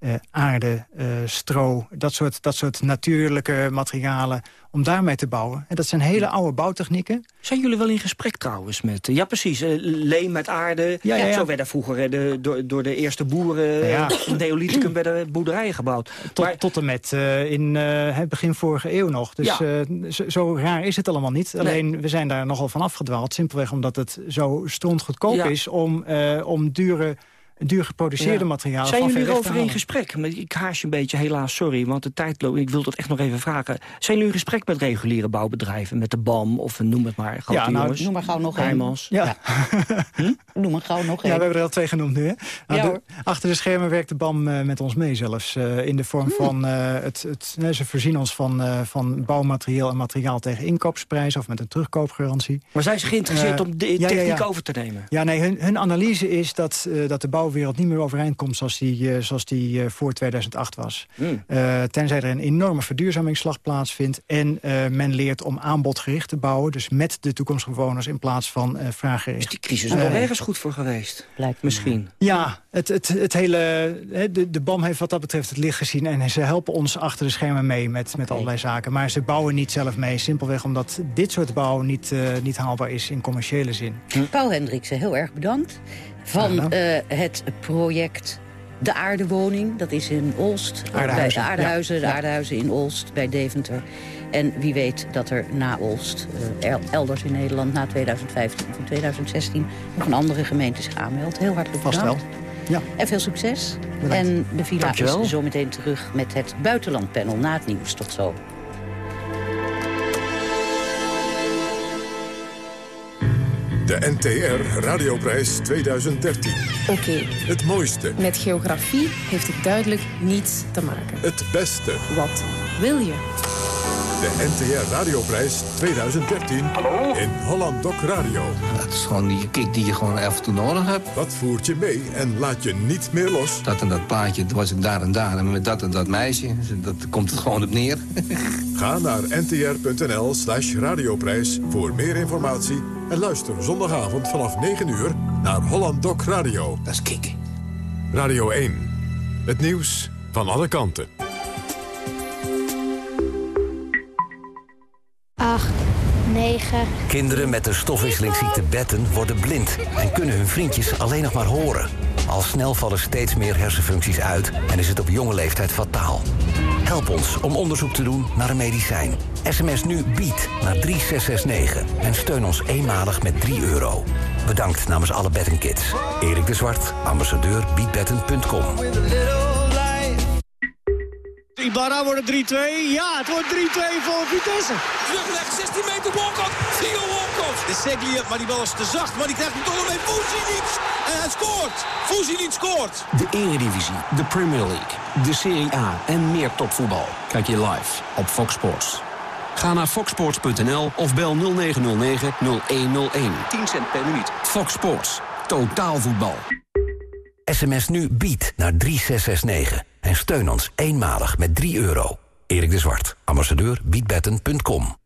uh, aarde, uh, stro, dat soort, dat soort natuurlijke materialen... om daarmee te bouwen. En dat zijn hele oude bouwtechnieken. Zijn jullie wel in gesprek trouwens met... Ja, precies, uh, leem met aarde. Ja, ja, ja. Zo werden vroeger de, door, door de eerste boeren... Ja. in (clears throat) Neolithicum werden boerderijen gebouwd. Tot, maar, tot en met in het begin vorige eeuw nog. Dus zo, zo, raar is het allemaal niet. Alleen, we zijn daar nogal van afgedwaald. Simpelweg omdat het zo strontgoedkoop ja. is om, om dure duur geproduceerde ja. materialen. Zijn jullie erover in gesprek? Ik haas je een beetje, helaas, sorry, want de tijd loopt. Ik wil dat echt nog even vragen. Zijn jullie in gesprek met reguliere bouwbedrijven? Met de BAM of noem het maar, ja, nou, jongens? Noem maar gauw nog een. Ja. ja. (laughs) hm? Noem maar gauw nog een. Ja, we hebben er al twee genoemd nu. Hè? Nou, ja, de, achter de schermen werkt de BAM uh, met ons mee zelfs. Uh, in de vorm hm. van, uh, het, het, nee, ze voorzien ons van, van bouwmateriaal en materiaal tegen inkoopprijs... of met een terugkoopgarantie. Maar zijn ze geïnteresseerd om de techniek over te nemen? Ja, nee, hun, hun analyse is dat, dat de bouwwereld niet meer overeind komt zoals die, uh, zoals die uh, voor 2008 was. Mm. Uh, tenzij er een enorme verduurzamingsslag plaatsvindt... en men leert om aanbodgericht te bouwen. Dus met de toekomstige bewoners in plaats van vraaggericht. Is die crisis er wel ergens goed voor geweest? Lijkt Misschien. Ja, het, het, het hele, de, de BAM heeft wat dat betreft het licht gezien... en ze helpen ons achter de schermen mee met, met allerlei zaken. Maar ze bouwen niet zelf mee. Simpelweg omdat dit soort bouw niet, niet haalbaar is in commerciële zin. Hm. Paul Hendriksen, heel erg bedankt van uh, het project De Aardewoning. Dat is in Olst, Aardehuizen. bij de Aardehuizen, ja. de Aardehuizen in Olst, bij Deventer. En wie weet dat er na Olst, uh, elders in Nederland, na 2015 of 2016... nog een andere gemeente zich aanmeldt. Heel hartelijk Vast bedankt. wel. Ja. En veel succes. En de villa Dankjewel. is zometeen terug met het buitenlandpanel na het nieuws. Tot zo. De NTR Radioprijs 2013. Oké, Het mooiste, met geografie heeft het duidelijk niets te maken. het beste. Wat wil je? De NTR Radioprijs 2013 in Holland Doc Radio. Het is gewoon die kick die je gewoon af en toe nodig hebt. Wat voert je mee en laat je niet meer los? Dat en dat plaatje was ik daar en daar. En met dat en dat meisje, dat komt het gewoon op neer. Ga naar ntr.nl slash radioprijs voor meer informatie... en luister zondagavond vanaf 9 uur naar Holland Doc Radio. Dat is kicken. Radio 1. Het nieuws van alle kanten. 8, 9. Kinderen met de stofwisselingsziekte Betten worden blind... en kunnen hun vriendjes alleen nog maar horen. Al snel vallen steeds meer hersenfuncties uit... en is het op jonge leeftijd fataal. Help ons om onderzoek te doen naar een medicijn. SMS nu BIED naar 3669 en steun ons eenmalig met 3 euro. Bedankt namens alle Bettenkids. Erik de Zwart, ambassadeur biedbetten.com. Ibarra wordt het 3-2. Ja, het wordt 3-2 voor Vitesse. Terugleg, 16 meter walk-up. Theo walk-up. De Seglia, maar die bal is te zacht. Maar die krijgt hem toch nog mee. Fuzinic. En hij scoort. Fuzinic scoort. De Eredivisie, de Premier League, de Serie A en meer topvoetbal. Kijk je live op Fox Sports. Ga naar foxsports.nl of bel 0909-0101. 10 cent per minuut. Fox Sports. Totaal voetbal. SMS nu BIED naar 3669 en steun ons eenmalig met 3 euro. Erik de Zwart, ambassadeur biedbetten.com.